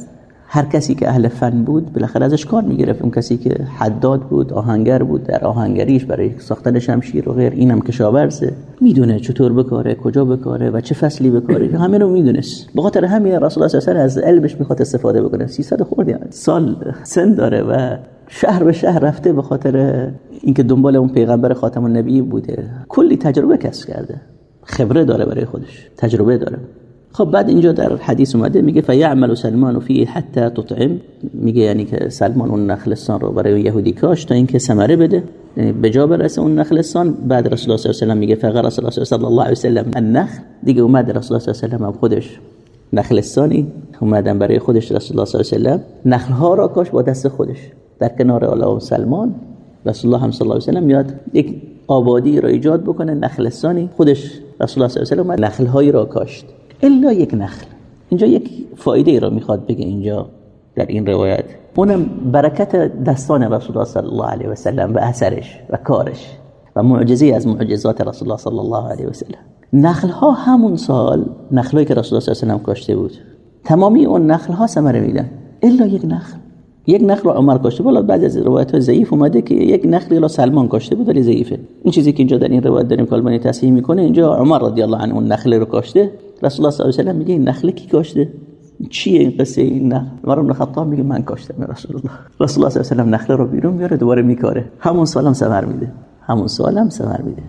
هر کسی که اهل فن بود بالاخره ازش کار می‌گرفت اون کسی که حداد بود آهنگر بود در آهنگریش برای ساختن شمشیر و غیر اینم کشاورزه می‌دونه چطور بکاره کجا بکاره و چه فصلی بکاره همه رو می‌دونست به خاطر همین رسول الله صلی الله و از علمش می‌خواد استفاده بکنه 300 خورده سال سن داره و شهر به شهر رفته به خاطر اینکه دنبال اون پیغمبر خاتم النبی بوده. کلی تجربه کسب کرده. خبره داره برای خودش. تجربه داره. خب بعد اینجا در حدیث اومده میگه فیعمل سلمان فیه حتی تطعم. میگه یعنی که سلمان اون نخلستان رو برای یهودی کاش تا اینکه ثمره بده. یعنی به جا برسه اون نخلستان. بعد رسول الله صلی الله علیه و میگه فغرس رسول صلی الله علیه و سلم النخل. دیگه اومد رسول الله صلی الله علیه و خودش نخلستانی. اومدن برای خودش رسول الله صلی الله علیه و نخل ها را کاش با دست خودش. در کنار اون سلمان رسول الله صلی الله علیه و سلم میاد یک آبادی را ایجاد بکنه نخلستانی. خودش رسول الله صلی الله علیه و نخل هایی را کاشت. الا یک نخل. اینجا یک فایده را می‌خواد بگه اینجا در این روایت. اونم برکت دستان رسول الله صلی الله علیه و سلم و اثرش و کارش و معجزه از معجزات رسول الله صلی الله علیه و سلم نخل ها همون سال نخلایی که رسول الله صلی الله علیه و سلم کاشته بود. تمامی اون نخل ها ثمره میدن الا یک نخل. یک نخل رو عمر کاشته بود بعد از روایت های ضعیف اومده که یک نخلی رو سلمان کاشته بود ولی ضعیفه. این چیزی که اینجا در این روایت داریم کالبانی تصحیح می‌کنه اینجا عمر رضی الله عنه اون نخل رو کاشته. رسول الله صلی الله علیه و میگه این نخل کی کاشته؟ چیه این قصه این نخل؟ عمر بن خطاب میگه من کاشتم رسول الله. رسول الله صلی الله علیه و نخل رو بیرون میاره دوباره میکاره. همون سالم ثمر میده. همون سالم ثمر میده.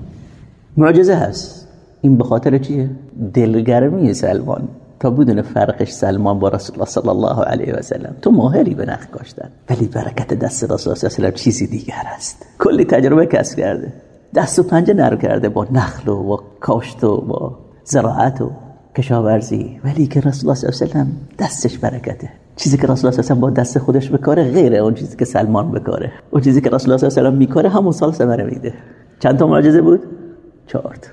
معجزه هست. این به خاطر چیه؟ دلگرمی سلمان. تا بدون فرقش سلمان با رسول الله صلی الله علیه و سلم. تو ماهری به نخل کاشتن. ولی برکت دست رسول الله صلی چیزی دیگر است. کلی تجربه کسب کرده. دست و پنجه نرم کرده با نخل و با کاشت و با زراعت و کشاورزی. ولی که رسول الله صلی الله علیه و دستش برکته. چیزی که رسول الله صلی با دست خودش بکاره غیره اون چیزی که سلمان بکاره. اون چیزی که رسول الله صلی الله علیه و میکاره همون سال ثمره میده. چند تا معجزه بود؟ چهار تا.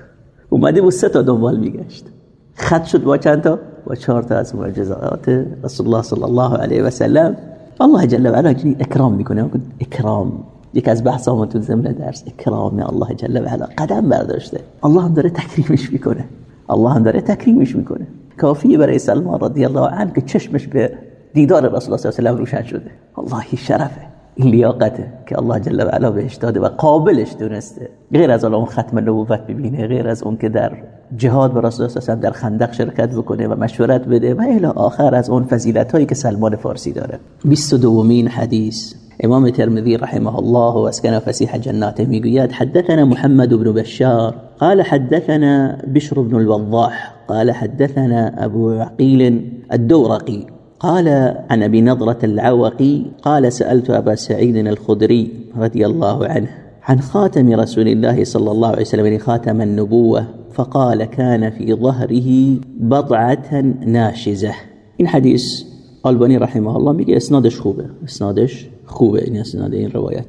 اومدی بود سه تا دنبال میگشت. خط شد با چند تا؟ با چهار تا از معجزات رسول الله صلی الله علیه و سلم. الله جل و علا اکرام می‌کنه. اکرام. یک از بحثامون تو ضمن درس. اکرام الله جل و علا. قدم برداشته. الله هم داره تکریمش می‌کنه. الله هم داره تکریمش می‌کنه. کافیه برای سلمان رضی الله عنه که چشمش به دیدار رسول الله صلی الله علیه و روشن شده. الله شرفه. لیاقته که الله جل و علا بهش داده و قابلش دونسته. غیر از اون ختم نبوت ببینه غیر از اون که در جهاد به رسول الله در خندق شرکت بکنه و مشورت بده و الی آخر از اون فضیلت هایی که سلمان فارسی داره. 22 مین حدیث. امام ترمذي رحمه الله واسكن فسيح جناته می‌گوید حدثنا محمد بن بشار قال حدثنا بشر بن الوضاح قال حدثنا أبو عقيل الدورقي قال عن أبي العوقي قال سألت أبا سعيد الخدري رضي الله عنه عن خاتم رسول الله صلى الله عليه وسلم يعني خاتم النبوة. فقال كان في ظهره بضعة ناشزة. این حدیث آلبانی رحمه الله میگه اسنادش خوبه. اسنادش خوبه. این اسناد این روایت.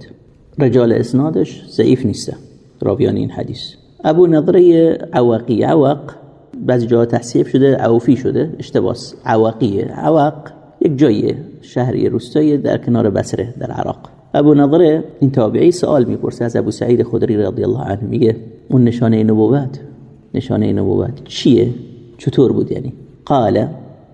رجال اسنادش ضعیف نیسته راویان این حدیث. ابو نضره عوقی عوق بعضی جاها تحصیف شده عوفی شده. اشتباس. عوقیه عوق یک جایه شهری روستایی در کنار بصره در عراق. ابو نظره این تابعی سوال می‌پرسه از ابو سعید خدری رضی الله عنه. میگه اون نشانه نبوت نشانه نبوت چیه؟ چطور بود یعنی؟ قال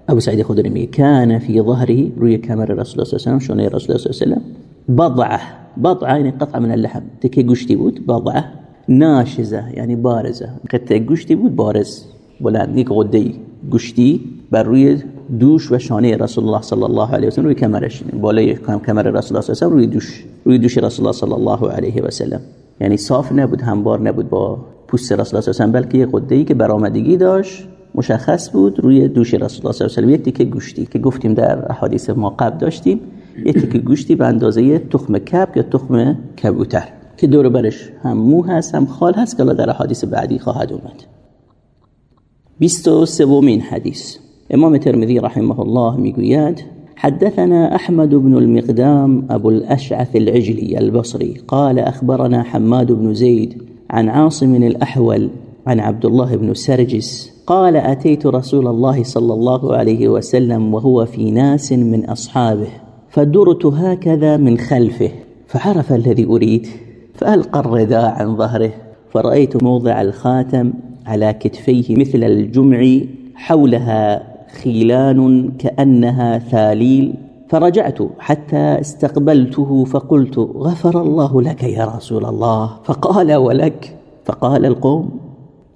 ابو سعید خدری میگه کان فی ظهره روی کمر رسول الله صلی الله علیه و شونه رسول الله صلی الله علیه و بضعه. بضعه یعنی قطعه من اللحم. تکه گوشتی بود؟ بضعه. ناشزه یعنی بارزه. قطعه گوشتی بود؟ بارز. بلند یک غده گوشتی بر روی دوش و شانه رسول الله صلی الله علیه و سلم روی کمرش. بالای کمر رسول الله صلی الله علیه و روی دوش. روی دوش رسول الله صلی الله علیه و سلم. یعنی صاف نبود هموار نبود با پوست رسول الله صلی بلکه یک غده ای که برآمدگی داشت مشخص بود روی دوش رسول الله صلی الله علیه و یک تیکه گوشتی که گفتیم در احادیث ما قبل داشتیم یک تیکه گوشتی به اندازه تخم کب یا تخم کبوتر که دور برش هم مو هست هم خال هست که در احادیث بعدی خواهد اومد. 23 حديث امام الترمذي رحمه الله می‌گوید حدثنا أحمد بن المقدام أبو الأشعث العجلي البصري قال أخبرنا حماد بن زيد عن عاصم الأحول عن عبد الله بن سرجس قال أتيت رسول الله صلى الله عليه وسلم وهو في ناس من أصحابه فدرت هكذا من خلفه فعرف الذي أريد فألقى الرداء عن ظهره فرأيت موضع الخاتم على كتفيه مثل الجمع حولها خيلان كأنها ثاليل فرجعت حتى استقبلته فقلت غفر الله لك يا رسول الله. فقال ولك فقال القوم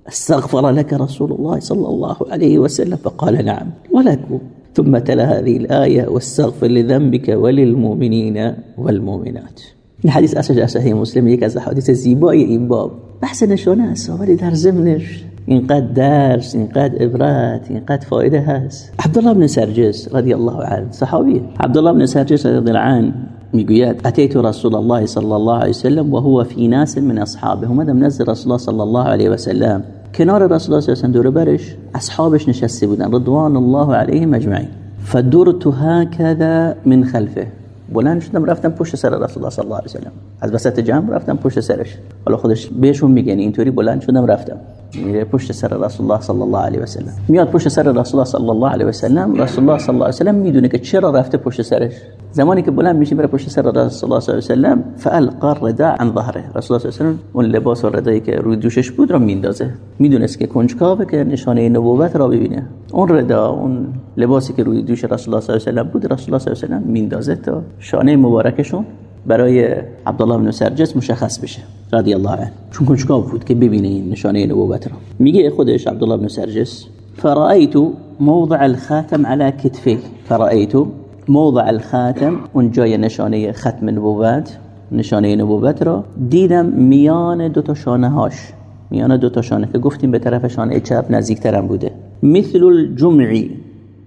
أستغفر لك رسول الله صلى الله عليه وسلم؟ فقال نعم ولكم ثم تلا هذه الآية واستغفر لذنبك وللمؤمنين والمؤمنات. الحديث أسج أسهي مسلم يكز حديث الزيباء إنباب بحث نشانه است ولی در ضمنش اینقدر درس اینقدر عبرت اینقدر فایده هست عبدالله بن سرجس رضی الله عنه صحابی عبدالله بن سرجس رضی الله عنه میگوید اتیت رسول الله صلی الله علیه وسلم و هو فی ناس من أصحابه اومدم نزد رسول الله صلی الله علیه وسلم؟ کنار رسول الله صلی الله علیه و دور برش أصحابش نشسته بودن رضوان الله علیهم اجمعین فدرت هكذا من خلفه. بلند شدم رفتم پشت سر رسول الله صلی الله علیه و از وسط جمع رفتم پشت سرش. حالا خودش بهشون میگن اینطوری بلند شدم رفتم. میره پشت سر رسول الله صلی الله علیه و سلم میاد پشت سر رسول الله صلی الله علیه و سلم رسول الله صلی الله علیه و سلم می‌دونه که چرا رفته پشت سرش. زمانی که بلند میشه میره پشت سر رسول الله صلی الله علیه و سلم فالقى الرداء عن ظهره. رسول الله صلی الله علیه و سلم اون لباس و ردایی که روی دوشش بود رو میندازه. می‌دونست که کنجکاوه که نشانه نبوت را ببینه. اون ردا اون لباسی که روی دوش رسول الله صلی الله علیه و سلم بود رسول الله صلی الله علیه و سلم میندازه تا شانه مبارکشون برای عبدالله بن سرجس مشخص بشه رضی الله عنه. چون کنجکاو بود که ببینه این نشانه نبوت رو. میگه خودش عبدالله بن سرجس فرأيت موضع الخاتم على كتفه فرأيت موضع الخاتم. اون جای نشانه ختم نبوت نشانه نبوت را دیدم میان دو تا شانه هاش. میان دو تا شانه که گفتیم به طرف شانه چپ نزدیکترم بوده. مثل الجمعی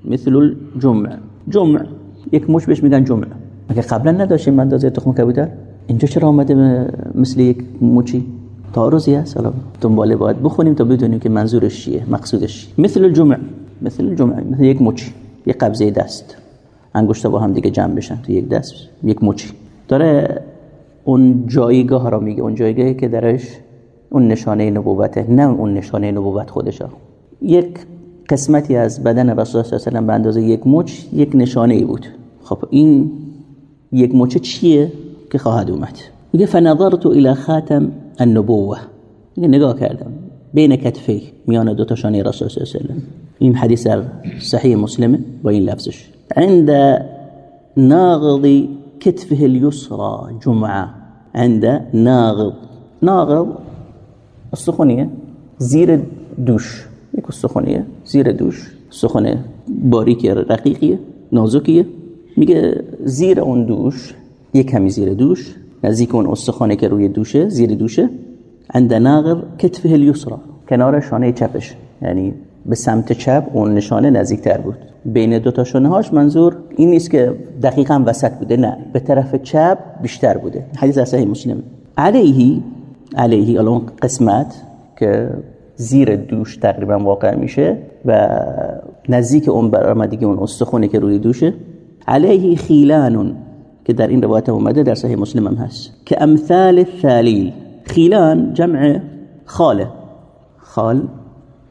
مثل الجمع جمع. یک مش بهش میگن جمع. مگه قبلا نداشتیم اندازه تخم کبوتر اینجا چرا آمده مثل یک موچی؟ تعارضی هست. حالا دنباله باید بخونیم تا بدونیم که منظورش چیه مقصودش مثل الجمع مثل الجمع مثل یک موچی یک قبضه دست. انگشتا با هم دیگه جمع بشن تو یک دست یک موچی. داره اون جایگاه را میگه اون جایگاهی که درش اون نشانه نبوته نه اون نشانه نبوت خودشه. یک قسمتی از بدن رسول الله صلی الله علیه و به اندازه یک مچ یک نشانه ای بود. خب این یک مچه چیه که خواهد اومد؟ میگه فنظرت إلى خاتم النبوة. میگه نگاه کردم. بین کتفی میان دو تا شانه رسول صلی الله علیه و این حدیث صحیح مسلمه با این لفظش. عند ناغض كتفه اليسرى جمعه. عند ناغض. ناغض السخونیه زیر دوش. یک استخونیه. زیر دوش. استخونه باریکی رقیقیه نازکیه. میگه زیر اون دوش یک کمی زیر دوش نزدیک اون استخوانی که روی دوشه زیر دوشه عند ناغر کتفه الیسرا کنار شانه چپش. یعنی به سمت چپ اون نشانه نزدیکتر بود. بین دو تا شانه هاش منظور این نیست که دقیقا وسط بوده نه. به طرف چپ بیشتر بوده. حدیث صحیح مسلم. علیه علیه الان قسمت که زیر دوش تقریبا واقع میشه و نزدیک اون برآمدگی اون استخونی که روی دوشه علیه خیلان که در این روایت اومده در صحیح مسلم هم هست. که امثال الثالیل خیلان جمع خاله. خال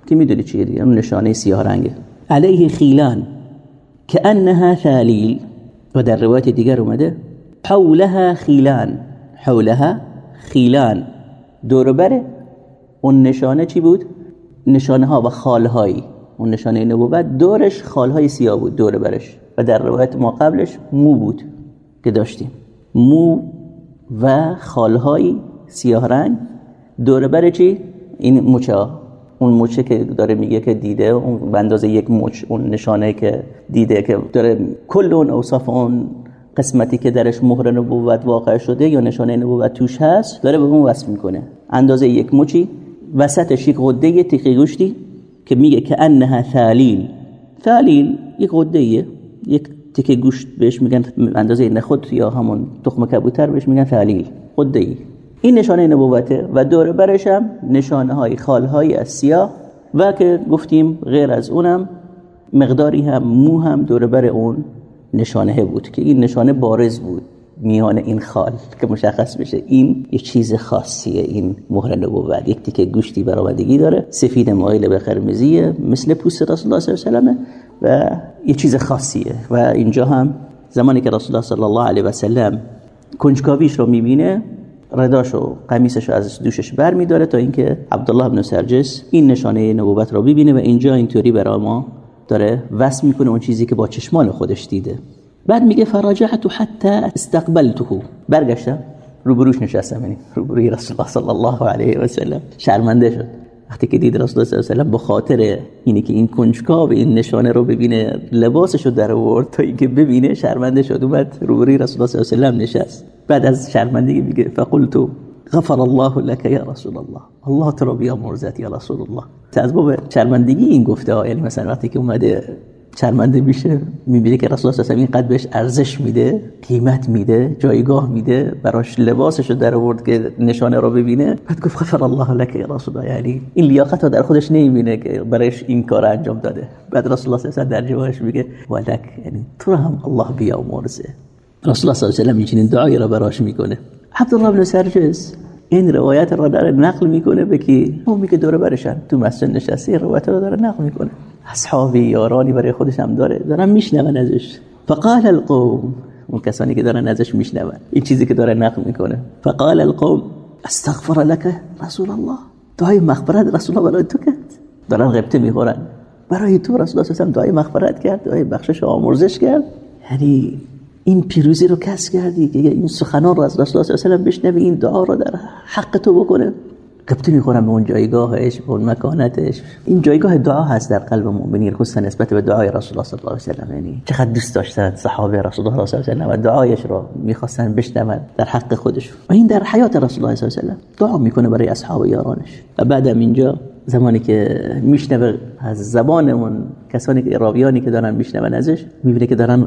که می‌دونی چیه دیگه؟ اون نشانه سیاه رنگه. علیه خیلان. که انها ثالیل و در روایت دیگر اومده حولها خیلان. حولها خیلان. دوربره اون نشانه چی بود؟ نشانه ها و خالهایی. اون نشانه نبوت. دورش خالهای سیاه بود دور برش و در روایت ما قبلش مو بود که داشتیم. مو و خالهای سیاه رنگ. دور بر چی؟ این موچه ها. اون موچه که داره میگه که دیده اون به یک موچ اون نشانه که دیده که داره کل اون اوصاف اون قسمتی که درش مهر نبوت واقع شده یا نشانه نبوت توش هست داره به اون وصف می‌کنه. اندازه یک موچی وسطش یک غده تیقی گوشتی که میگه که انها ثالیل ثالیل یک غده یک تیکه گوشت بهش میگن اندازه نخود یا همون تخم کبوتر بهش میگن ثالیل غده ای این نشانه نبوته و دور برش هم نشانه های خال های از سیاه و که گفتیم غیر از اونم مقداری هم مو هم دور بر اون نشانه بود که این نشانه بارز بود میان این خال که مشخص بشه این یه چیز خاصیه این مهر نبوت. یک تیکه گوشتی برآمدگی داره سفید مایل به قرمزیه مثل پوست رسول الله صلی الله علیه و و یه چیز خاصیه. و اینجا هم زمانی که رسول الله صلی الله علیه و سلم کنجکاویش رو می‌بینه رداش و قمیصش رو از دوشش بر میداره تا اینکه عبدالله بن سرجس این نشانه نبوت رو ببینه و اینجا اینطوری برای ما داره وصف می‌کنه اون چیزی که با چشمان خودش دیده. بعد میگه فراجعت حتی استقبلته. برگشتم روبروش نشستم یعنی روبروی رسول الله صلی الله علیه و سلم. شرمنده شد. وقتی که دید رسول الله صلی الله علیه و به خاطر اینی که این کنجکاو این نشانه رو ببینه لباسش رو در آورد تا اینکه ببینه شرمنده شد اومد روبروی رسول الله صلی الله علیه و نشست. بعد از شرمندگی میگه فقلت غفر الله لك یا رسول الله. الله تو رو بیامرزد یا رسول الله. از شرمندگی این گفته ها یعنی مثلا وقتی که اومده شرمنده میشه می‌بینه که رسول الله این قد بهش ارزش میده قیمت میده جایگاه میده براش لباسش رو در آورد که نشانه رو ببینه. بعد گفت غفر الله لك یا رسول الله. یعنی این لیاقت رو در خودش نمی‌بینه که برایش این کار انجام داده. بعد رسول الله صلی در جوابش میگه ولک. یعنی تو هم الله بیامرزه رسول الله صلی الله علیه و این دعایی را براش می‌کنه. عبدالله بن سرجس این روایت را داره نقل می‌کنه به کی؟ اون که دوره برشن. تو مسجد نشسته روایت را داره نقل می‌کنه. اصحابی یارانی برای خودش هم داره. دارن میشنون ازش. فقال القوم. اون کسانی که دارن ازش میشنون. این چیزی که داره نقل می‌کنه. فقال القوم استغفر لك رسول الله. دعای مغفرت رسول الله برای تو کرد. دارن غبطه می‌خورن. برای تو رسول الله صلی دعای مغفرت کرد دعای بخشش آمرزش کرد. یعنی این پیروزی رو کسب کردی که این سخنان رو از رسول الله صلی الله علیه و این دعا رو در حق تو بکنه. قبطه می‌خورم به اون جایگاهش به اون مکانتش. این جایگاه دعا هست در قلب مؤمنین. خصوصا نسبت به دعای رسول الله صلی الله علیه و سلم. یعنی چقدر دوست داشتن صحابه رسول الله صلی الله علیه و دعایش رو می‌خواستن بشنون در حق خودش و این در حیات رسول الله صلی الله علیه و سلم دعا می‌کنه برای اصحاب یارانش. و بعدم اینجا زمانی که میشنوه از زبان اون کسانی که راویانی که دارن میشنون ازش می‌بینه که دارن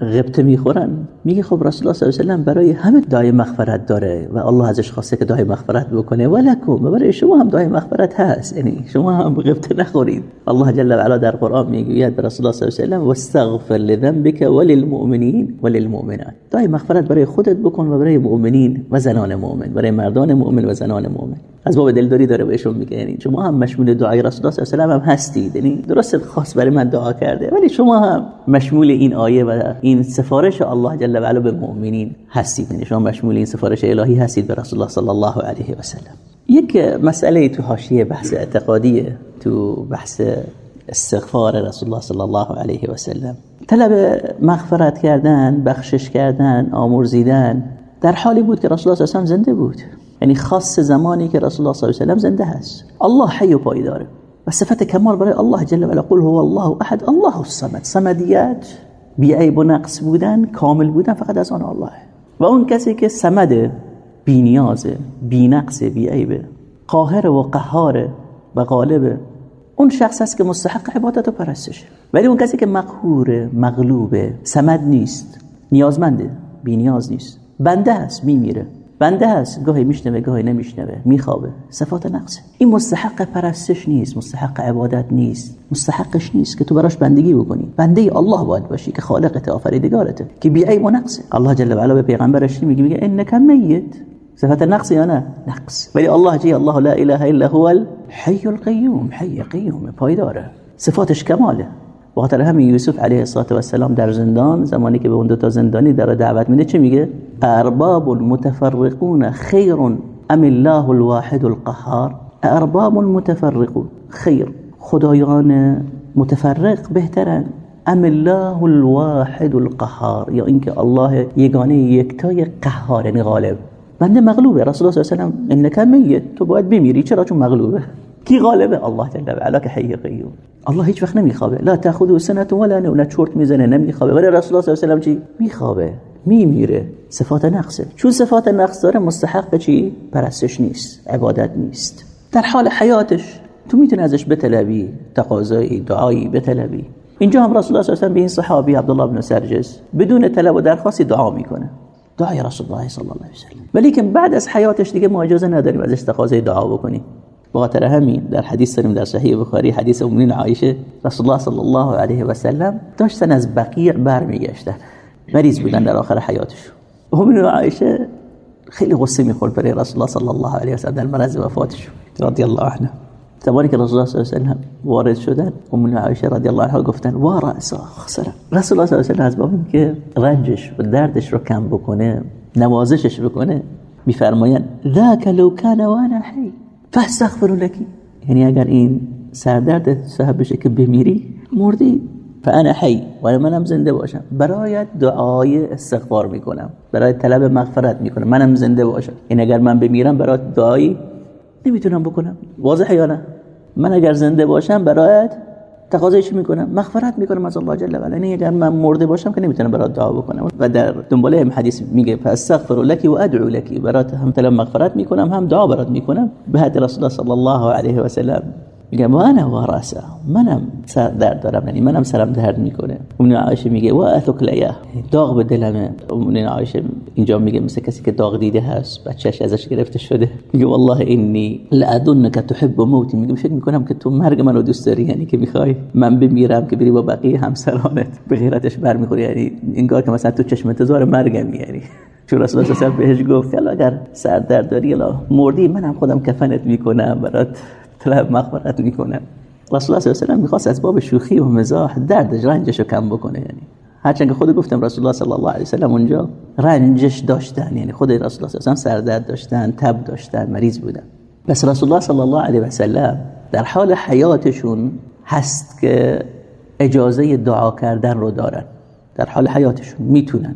غبطه می‌خورن. میگه خب رسول الله صلی الله علیه و برای همه دعای مغفرت داره و الله ازش خواسته که دعای مغفرت بکنه. ولکم. و برای شما هم دعای مغفرت هست. یعنی شما هم غبطه نخورید. الله جل و علا در قرآن می‌گوید به رسول الله صلی الله علیه و واستغفر لذنبك وللمؤمنین وللمؤمنات دعای مغفرت برای خودت بکن و برای مؤمنین و زنان مؤمن برای مردان مؤمن و زنان مؤمن. از باب دلداری داره بهشون میگه. یعنی شما هم مشمول دعای رسول الله صلی هم هستید. یعنی درست خاص برای من دعا کرده. ولی شما هم مشمول این آیه و این سفارش الله جل و علا به مؤمنین هستید. یعنی شما مشمول این سفارش الهی هستید به رسول الله صلی الله علیه و سلم. یک مسئله تو حاشیه بحث اعتقادیه تو بحث استغفار رسول الله صلی الله علیه و سلم. طلب مغفرت کردن بخشش کردن آمرزیدن در حالی بود که رسول الله صلی الله علیه و زنده بود. یعنی خاص زمانی که رسول الله صلی الله علیه و زنده هست. الله حی و پایداره و صفت کمال برای الله جل و علا. قل هو الله احد. الله الصمد. صمدیت بی عیب و نقص بودن کامل بودن فقط از آن الله. و اون کسی که سمد بی نیازه بی نقص بی عیبه قاهر و قهار و غالبه اون شخص است که مستحق عبادت و پرستشه ولی اون کسی که مقهور مغلوبه سمد نیست. نیازمنده بی نیاز نیست. بنده است میمیره. بنده هست. گاهی میشنوه گاهی نمیشنوه. میخوابه. صفات نقصه. این مستحق پرستش نیست. مستحق عبادت نیست. مستحقش نیست که تو براش بندگی بکنی. بنده الله باید باشی که خالقت آفریدگارته که بی عیب و نقصه. الله جل و علا به پیغمبرش میگه میگه انک میت. صفت نقص یا نه؟ نقص. ولی الله جی الله لا اله الا هو الحي القيوم حي قیوم. پایداره. صفاتش کماله. بخاطر همین یوسف علیه السلام در زندان زمانی که به اون دو تا زندانی داره دعوت میده چه میگه؟ ارباب المتفرقون خیر ام الله الواحد القهار ارباب متفرقون خیر خدایان متفرق بهترن ام الله الواحد القهار یا اینکه الله یگانه یکتای قهار یعنی غالب. بنده مغلوبه. رسول الله صلی الله علیه و آله انک میت تو باید بمیری. چرا؟ چون مغلوبه. کی غالبه؟ الله جل و علا که حی قیوم. الله هیچ وقت نمیخوابه. لا تاخذه سنه ولا نوم. نه چرت می‌زنه نمیخوابه ولی رسول الله صلی الله علیه و آله چی؟ میخوابه میمیره. صفات نقصه چون صفات نقص داره مستحق چی؟ پرستش نیست عبادت نیست. در حال حیاتش تو می‌تونی ازش بطلبی تقاضایی دعایی بطلبی اینجا هم رسول الله صلی الله علیه و به این صحابی عبدالله بن سرجس بدون طلب و درخواستی دعا می‌کنه. دعای رسول الله صلی الله علیه و سلم. ولی که بعد از حیاتش دیگه ما اجازه نداریم ازش تقاضای دعا بکنیم. بخاطر همین در حدیث داریم در صحیح بخاری حدیث امین عایشه رسول الله صلی الله علیه و سلم داشتن از بقیع برمیگشتن. مریض بودن در آخر حیاتش امین عایشه خیلی غصه می‌خورد برای رسول الله صلی الله علیه و سلم در مرض وفاتش رضی الله عنه. زمانی که رسول الله صلی الله علیه و سلم وارد شدن امین عایشه رضی الله عنها گفتن وا رأسا خسر رسول الله صلی الله علیه و سلم از باب اینکه رنجش و دردش رو کم بکنه نوازشش بکنه میفرمایند ذاک لو کان وانا حی. فاستغفر لکی یعنی اگر این سردرد صاحب بشه که بمیری مردی. فانا حی و منم زنده باشم. برایت دعای استغفار می‌کنم. برای طلب مغفرت می‌کنم. منم زنده باشم. این اگر من بمیرم برایت دعایی نمی‌تونم بکنم. واضحه یا نه؟ من اگر زنده باشم برایت تقاضای چی می‌کنم. مغفرت می‌کنم از الله جل و علا اگر من مرده باشم که نمی‌تونم برات دعا بکنم. و در دنباله این حدیث میگه فاستغفر لك و ادعو لك. برات هم طلب مغفرت می‌کنم هم دعا برات می‌کنم. به حد رسول الله صلی الله علیه و سلم. میگه ما انا وارسا منم سر درد دارم یعنی منم سرم درد می‌کنه. اون عایشه میگه و اتوکلیا داغ به دلمه. اون عایشه اینجا میگه مثل کسی که داغ دیده هست بچهش ازش گرفته شده. میگه والله اینی لادنک تحب موتی. میگه فکر می‌کنم که تو مرگ منو دوست داری یعنی که می‌خوای من بمیرم که بری با بقیه همسرانت به غیرتش برمیخوری. یعنی انگار که مثلا تو چشم انتظار مرگم یعنی. چون رسول الله بهش گفت اگر سر درد داری مردی منم خودم کفنت می‌کنم برات. طلب مغفرت می‌کنه. رسول الله صلی الله علیه و می‌خواست از باب شوخی و مزاح دردش رنجش رو کم بکنه یعنی. هرچند که خود گفتم رسول الله صلی الله علیه و اونجا رنجش داشتن یعنی خود رسول الله صلی الله سردرد داشتن تب داشتن مریض بودن. بس رسول الله صلی الله علیه و سلم در حال حیاتشون هست که اجازه دعا کردن رو دارن. در حال حیاتشون می‌تونن.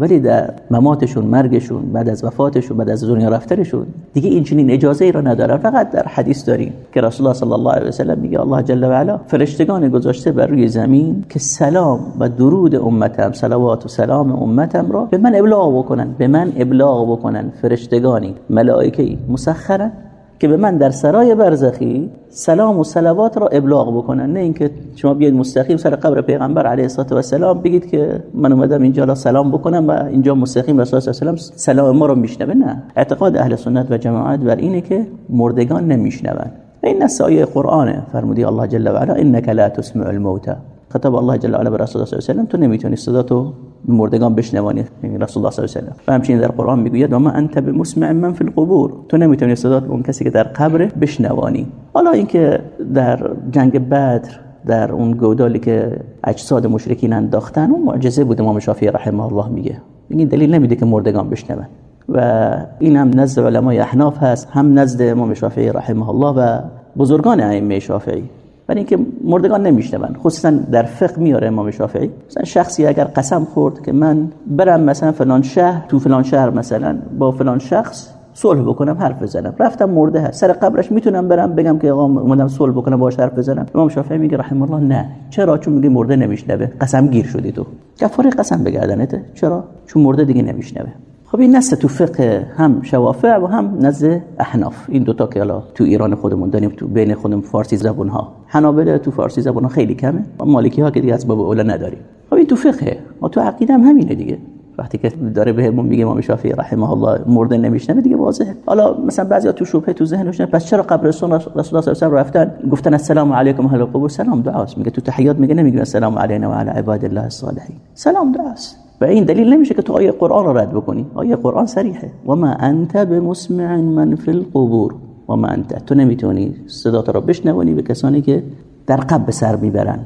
ولی در مماتشون مرگشون بعد از وفاتشون بعد از دنیا رفتنشون دیگه این چنین اجازه ای رو ندارن. فقط در حدیث داریم که رسول الله صلی الله علیه و سلم میگه الله جل و علا فرشتگان گذاشته بر روی زمین که سلام و درود امتم صلوات و سلام امتم را به من ابلاغ بکنن. به من ابلاغ بکنن. فرشتگانی ملائکه مسخره که به من در سرای برزخی سلام و صلوات را ابلاغ بکنن. نه اینکه شما بیاید مستقیم سر قبر پیغمبر علیه الصلاه و سلام بگید که من اومدم اینجا را سلام بکنم و اینجا مستقیم رسول الله سلام سلام ما رو میشنوه. نه. اعتقاد اهل سنت و جماعت بر اینه که مردگان نمیشنون. این نصایح قرآنه. فرمودی الله جل و علا انك لا تسمع الموتى. خطاب الله جل و علا به رسول الله صلی الله علیه و تو نمی‌تونی صدا تو مردگان بشنوانی یعنی رسول الله صلی الله علیه و و همچنین در قرآن می‌گوید و ما انت بمسمع من فی القبور. تو نمی‌تونی صدا اون کسی که در قبر بشنوانی. حالا اینکه در جنگ بدر در اون گودالی که اجساد مشرکین انداختن اون معجزه بود امام شافعی رحمه الله میگه. این دلیل نمیده که مردگان بشنون. و این هم نزد علمای احناف هست هم نزد امام شافعی رحمه الله و بزرگان ائمه شافعی. برای اینکه مردگان نمیشنون. خصوصا در فقه میاره امام شافعی. مثلا شخصی اگر قسم خورد که من برم مثلا فلان شهر تو فلان شهر مثلا با فلان شخص صلح بکنم حرف بزنم. رفتم مرده هست. سر قبرش می‌تونم برم بگم که آقا اومدم صلح بکنم باش حرف بزنم. امام شافعی میگه رحم الله نه. چرا؟ چون میگه مرده نمیشنوه. قسم گیر شدی تو. کفاره قسم بگردنته چرا؟ چون مرده دیگه نمیشنوه. خب این نسته تو فقه هم شوافع و هم نزد احناف. این دوتا که حالا تو ایران خودمون داریم تو بین خودمون فارسی زبون ها حنابله تو فارسی زبون ها خیلی کمه. و مالکی ها که دیگه از باب اولا نداریم. خب این تو فقه. و تو عقیده هم همینه دیگه. وقتی که داره بهمون میگه امام شافعی رحمه الله مرده نمیشنه دیگه واضحه. حالا مثلا بعضیا تو شبهه تو ذهنشون پس چرا قبر رسول الله صلی الله علیه و رفتن؟ گفتن السلام علیکم اهل القبور. سلام دعاست. میگه تو تحیات میگه نمیگه السلام علینا و علی عباد الله الصالحین. سلام دعاست. و این دلیل نمیشه که تو آیه قرآن رو رد بکنی. آیه قرآن صریحه. و ما انت بمسمع من فی القبور. و ما انت تو نمی‌تونی صدات رو بشنوانی به کسانی که در قبر سر می‌برن.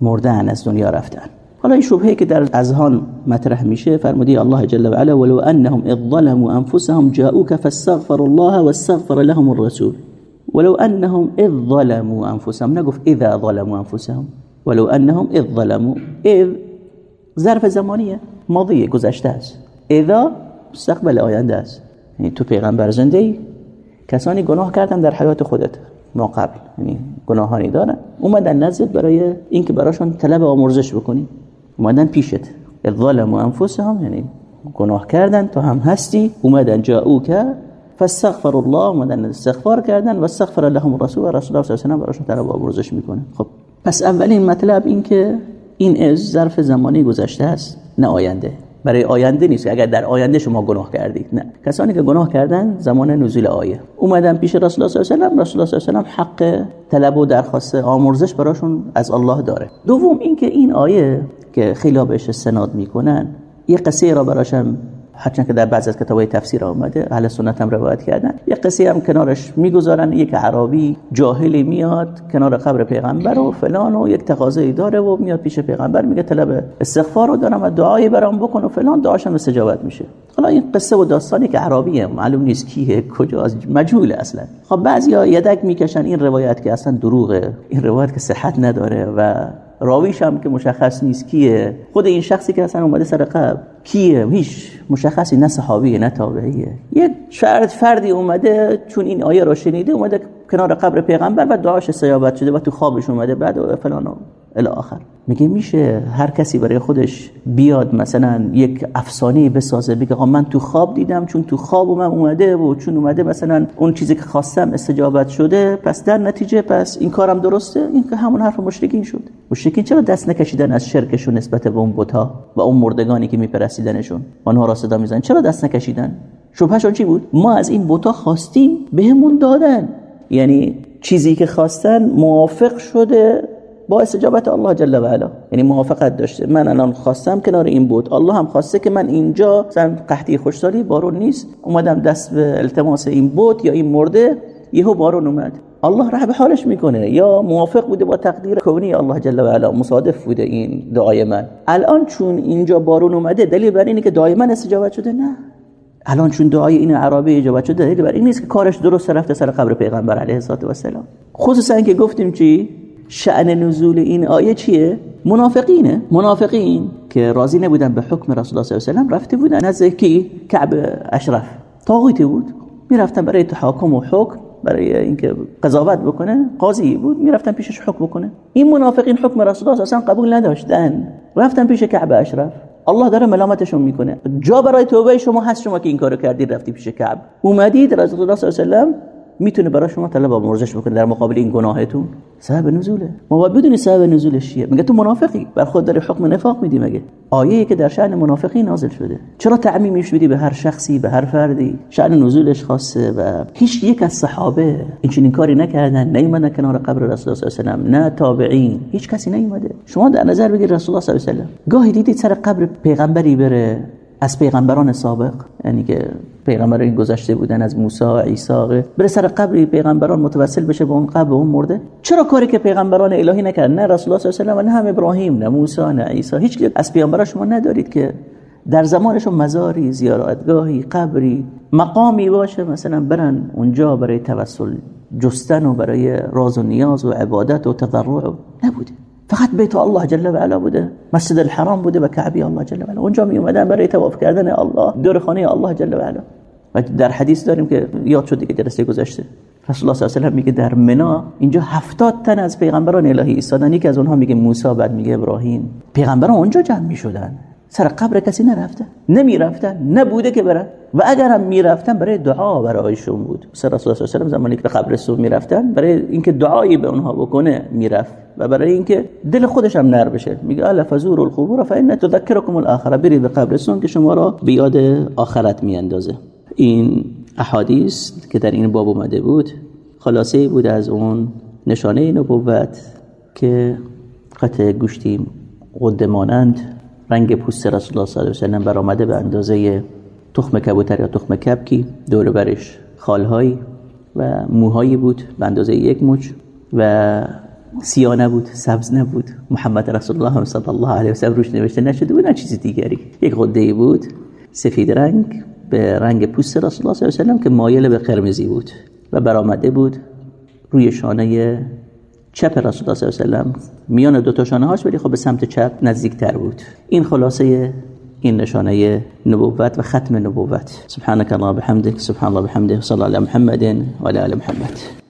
مردن از دنیا رفتن. حالا این شبهه که در اذهان مطرح میشه فرمودی الله جل و علا ولو انهم اذ ظلموا انفسهم جاءوك فاستغفر الله واستغفر لهم الرسول. ولو انهم اذ ظلموا انفسهم نگفت اذا ظلموا انفسهم ولو انهم اذ ظلموا. اذ ظرف زمانیه. ماضیه گذشته است. اذا مستقبل آینده است. یعنی تو پیغمبر زنده ای کسانی گناه کردن در حیات خودت. ما قبل یعنی گناهانی دارن. اومدن نزد برای اینکه براشون طلب آمرزش بکنی. اومدن پیشت. ظلم و انفسهم یعنی گناه کردن تو هم هستی. اومدن جاءو که فاستغفر الله. اومدن استغفار کردن و استغفر لهم الرسول و رسول الله صلی الله علیه و براشون طلب آمرزش می‌کنه. خب پس اولین مطلب این که این از ظرف زمانی گذشته است نه آینده. برای آینده نیست. اگر در آینده شما گناه کردید نه. کسانی که گناه کردن زمان نزول آیه. اومدن پیش رسول الله صلی الله علیه و رسول الله صلی الله علیه حق طلب و درخواست آمرزش براشون از الله داره. دوم اینکه این آیه که خیلی بهش استناد می‌کنن یه قصه را براشم هرچند که در بعض از کتابای تفسیر آمده اهل سنت هم روایت کردن. یه قصه هم کنارش می‌گذارن. یک عربی جاهلی میاد کنار قبر پیغمبر و فلان و یک تقاضایی داره و میاد پیش پیغمبر میگه طلب استغفار رو دارم و دعایی برام بکن و فلان. دعاش هم استجابت میشه. حالا این قصه و داستانی که عربیه معلوم نیست کیه کجاست مجهول اصلا. خب بعضیا یدک می‌کشن. این روایت که اصلا دروغه. این روایت که صحت نداره و راویش هم که مشخص نیست کیه. خود این شخصی که اصلا اومده سر قبر کیه؟ هیچ مشخصی نه صحابیه نه تابعیه. یه شرط فردی اومده چون این آیه رو شنیده اومده کنار قبر پیغمبر و دعاش سیابت شده و تو خوابش اومده بعد و فلان الاخر میگه میشه هر کسی برای خودش بیاد مثلا یک افسانه بسازه بگه آقا من تو خواب دیدم چون تو خواب من اومده و چون اومده مثلا اون چیزی که خواستم استجابت شده پس در نتیجه پس این کارم درسته؟ این که همون حرف مشرکین شد. مشرکین چرا دست نکشیدن از شرکشون نسبت به اون بتا و اون مردگانی که میپرسیدنشون؟ آنها را صدا می‌زنن. چرا دست نکشیدن؟ شبهشون چی بود؟ ما از این بتا خواستیم بهمون دادن. یعنی چیزی که خواستن موافق شده با استجابت الله جل و علا. یعنی موافقت داشته. من الان خواستم کنار این بود. الله هم خواسته که من اینجا مثلا قحطی خوشسالی بارون نیست. اومدم دست به التماس این بود یا این مرده یهو بارون اومد. الله راه به حالش می‌کنه. یا موافق بوده با تقدیر کونی الله جل و علا. مصادف بوده این دعای من. الان چون اینجا بارون اومده دلیل بر اینه که دعای من استجابت شده؟ نه. الان چون دعای این عربی اجابت شده دلیل بر این نیست که کارش درست رفته سر قبر پیغمبر علیه السلام خصوصا که گفتیم چی؟ شأن نزول این آیه چیه؟ منافقینه. منافقین که راضی نبودن به حکم رسول الله صلی الله علیه و رفته بودن. نزد کی؟ کعب اشرف. طاغوتی بود. می‌رفتن برای تحاکم و حکم برای اینکه قضاوت بکنه. قاضی بود. می‌رفتن پیشش حکم بکنه. این منافقین حکم رسول الله اصلا قبول نداشتن. رفتن پیش کعب اشرف. الله داره ملامتشون می‌کنه. جا برای توبه شما هست. شما که این کارو کردید رفتی پیش کعب. اومدید رسول الله صلی الله علیه و می‌تونه برای شما طلب آمرزش بکنه. در مقابل این گناهتون سبب نزوله. ما باید بدونی سبب نزولش چیه؟ میگه تو منافقی. بر خود داری حکم نفاق میدی مگه؟ آیه که در شأن منافقی نازل شده. چرا تعمیمش بدی به هر شخصی به هر فردی؟ شأن نزولش خاصه و هیچ یک از صحابه این کاری نکردن. نیومدن کنار قبر رسول الله صلی الله علیه و نه تابعین. هیچ کسی نیومده. شما در نظر بگیر رسول الله صلی الله علیه و گاهی دیدید سر قبر پیغمبری بره. از پیغمبران سابق یعنی که پیغمبران گذشته بودن از موسی عیسی بره سر قبر پیغمبران متوسل بشه به اون قبر اون مرده. چرا کاری که پیغمبران الهی نکرد؟ نه رسول الله صلی الله علیه و نه هم ابراهیم نه موسی نه عیسی. هیچ از پیغمبران شما ندارید که در زمانشون مزاری زیارتگاهی قبری مقامی باشه. مثلا برن اونجا برای توسل جستن و برای راز و نیاز و عبادت و تضرع نبوده. فقط بیت الله جل و علا بوده مسجد الحرام بوده و کعبه الله جل و علا. اونجا می اومدن برای طواف کردن الله دور خانه الله جل و علا. و در حدیث داریم که یاد شد که جلسه گذشته. رسول الله صلی الله علیه و میگه در منا اینجا هفتاد تن از پیغمبران الهی ایستادن یکی از اونها میگه موسی بعد میگه ابراهیم. پیغمبران اونجا جمع می‌شدن. سر قبر کسی نرفته نمی‌رفتن نبوده که بره. و اگر هم می‌رفتن برای دعا برایشون بود. سر رسول الله صلی زمانی که به قبر می‌رفتن برای اینکه دعایی به اونها بکنه می‌رفت. و برای اینکه دل خودش هم نر بشه. میگه الا فزور القبور فان تذكركم الاخره برید به قبرستون که شما را به یاد آخرت میاندازه. این احادیث که در این باب اومده بود خلاصه بود از اون نشانه نبوت که قطع گوشتی قدمانند رنگ پوست رسول الله صلی الله علیه و سلم برآمده به اندازه تخم کبوتر یا تخم کبکی دور برش خالهایی و موهایی بود به اندازه یک مچ و سیاه نبود سبز نبود محمد رسول الله صلی الله علیه و سلم روش نوشته نشده بود نه چیزی دیگری. یک غده بود سفید رنگ به رنگ پوست رسول الله صلی الله علیه و سلم که مایل به قرمزی بود و برآمده بود روی شانه چپ رسول الله صلی الله علیه و میان دو تا شانه هاش ولی خب به سمت چپ نزدیکتر بود. این خلاصه این نشانه نبوت و ختم نبوت. سبحانك الله بحمدك سبحان الله بحمده صلی الله علی محمد و علی محمد.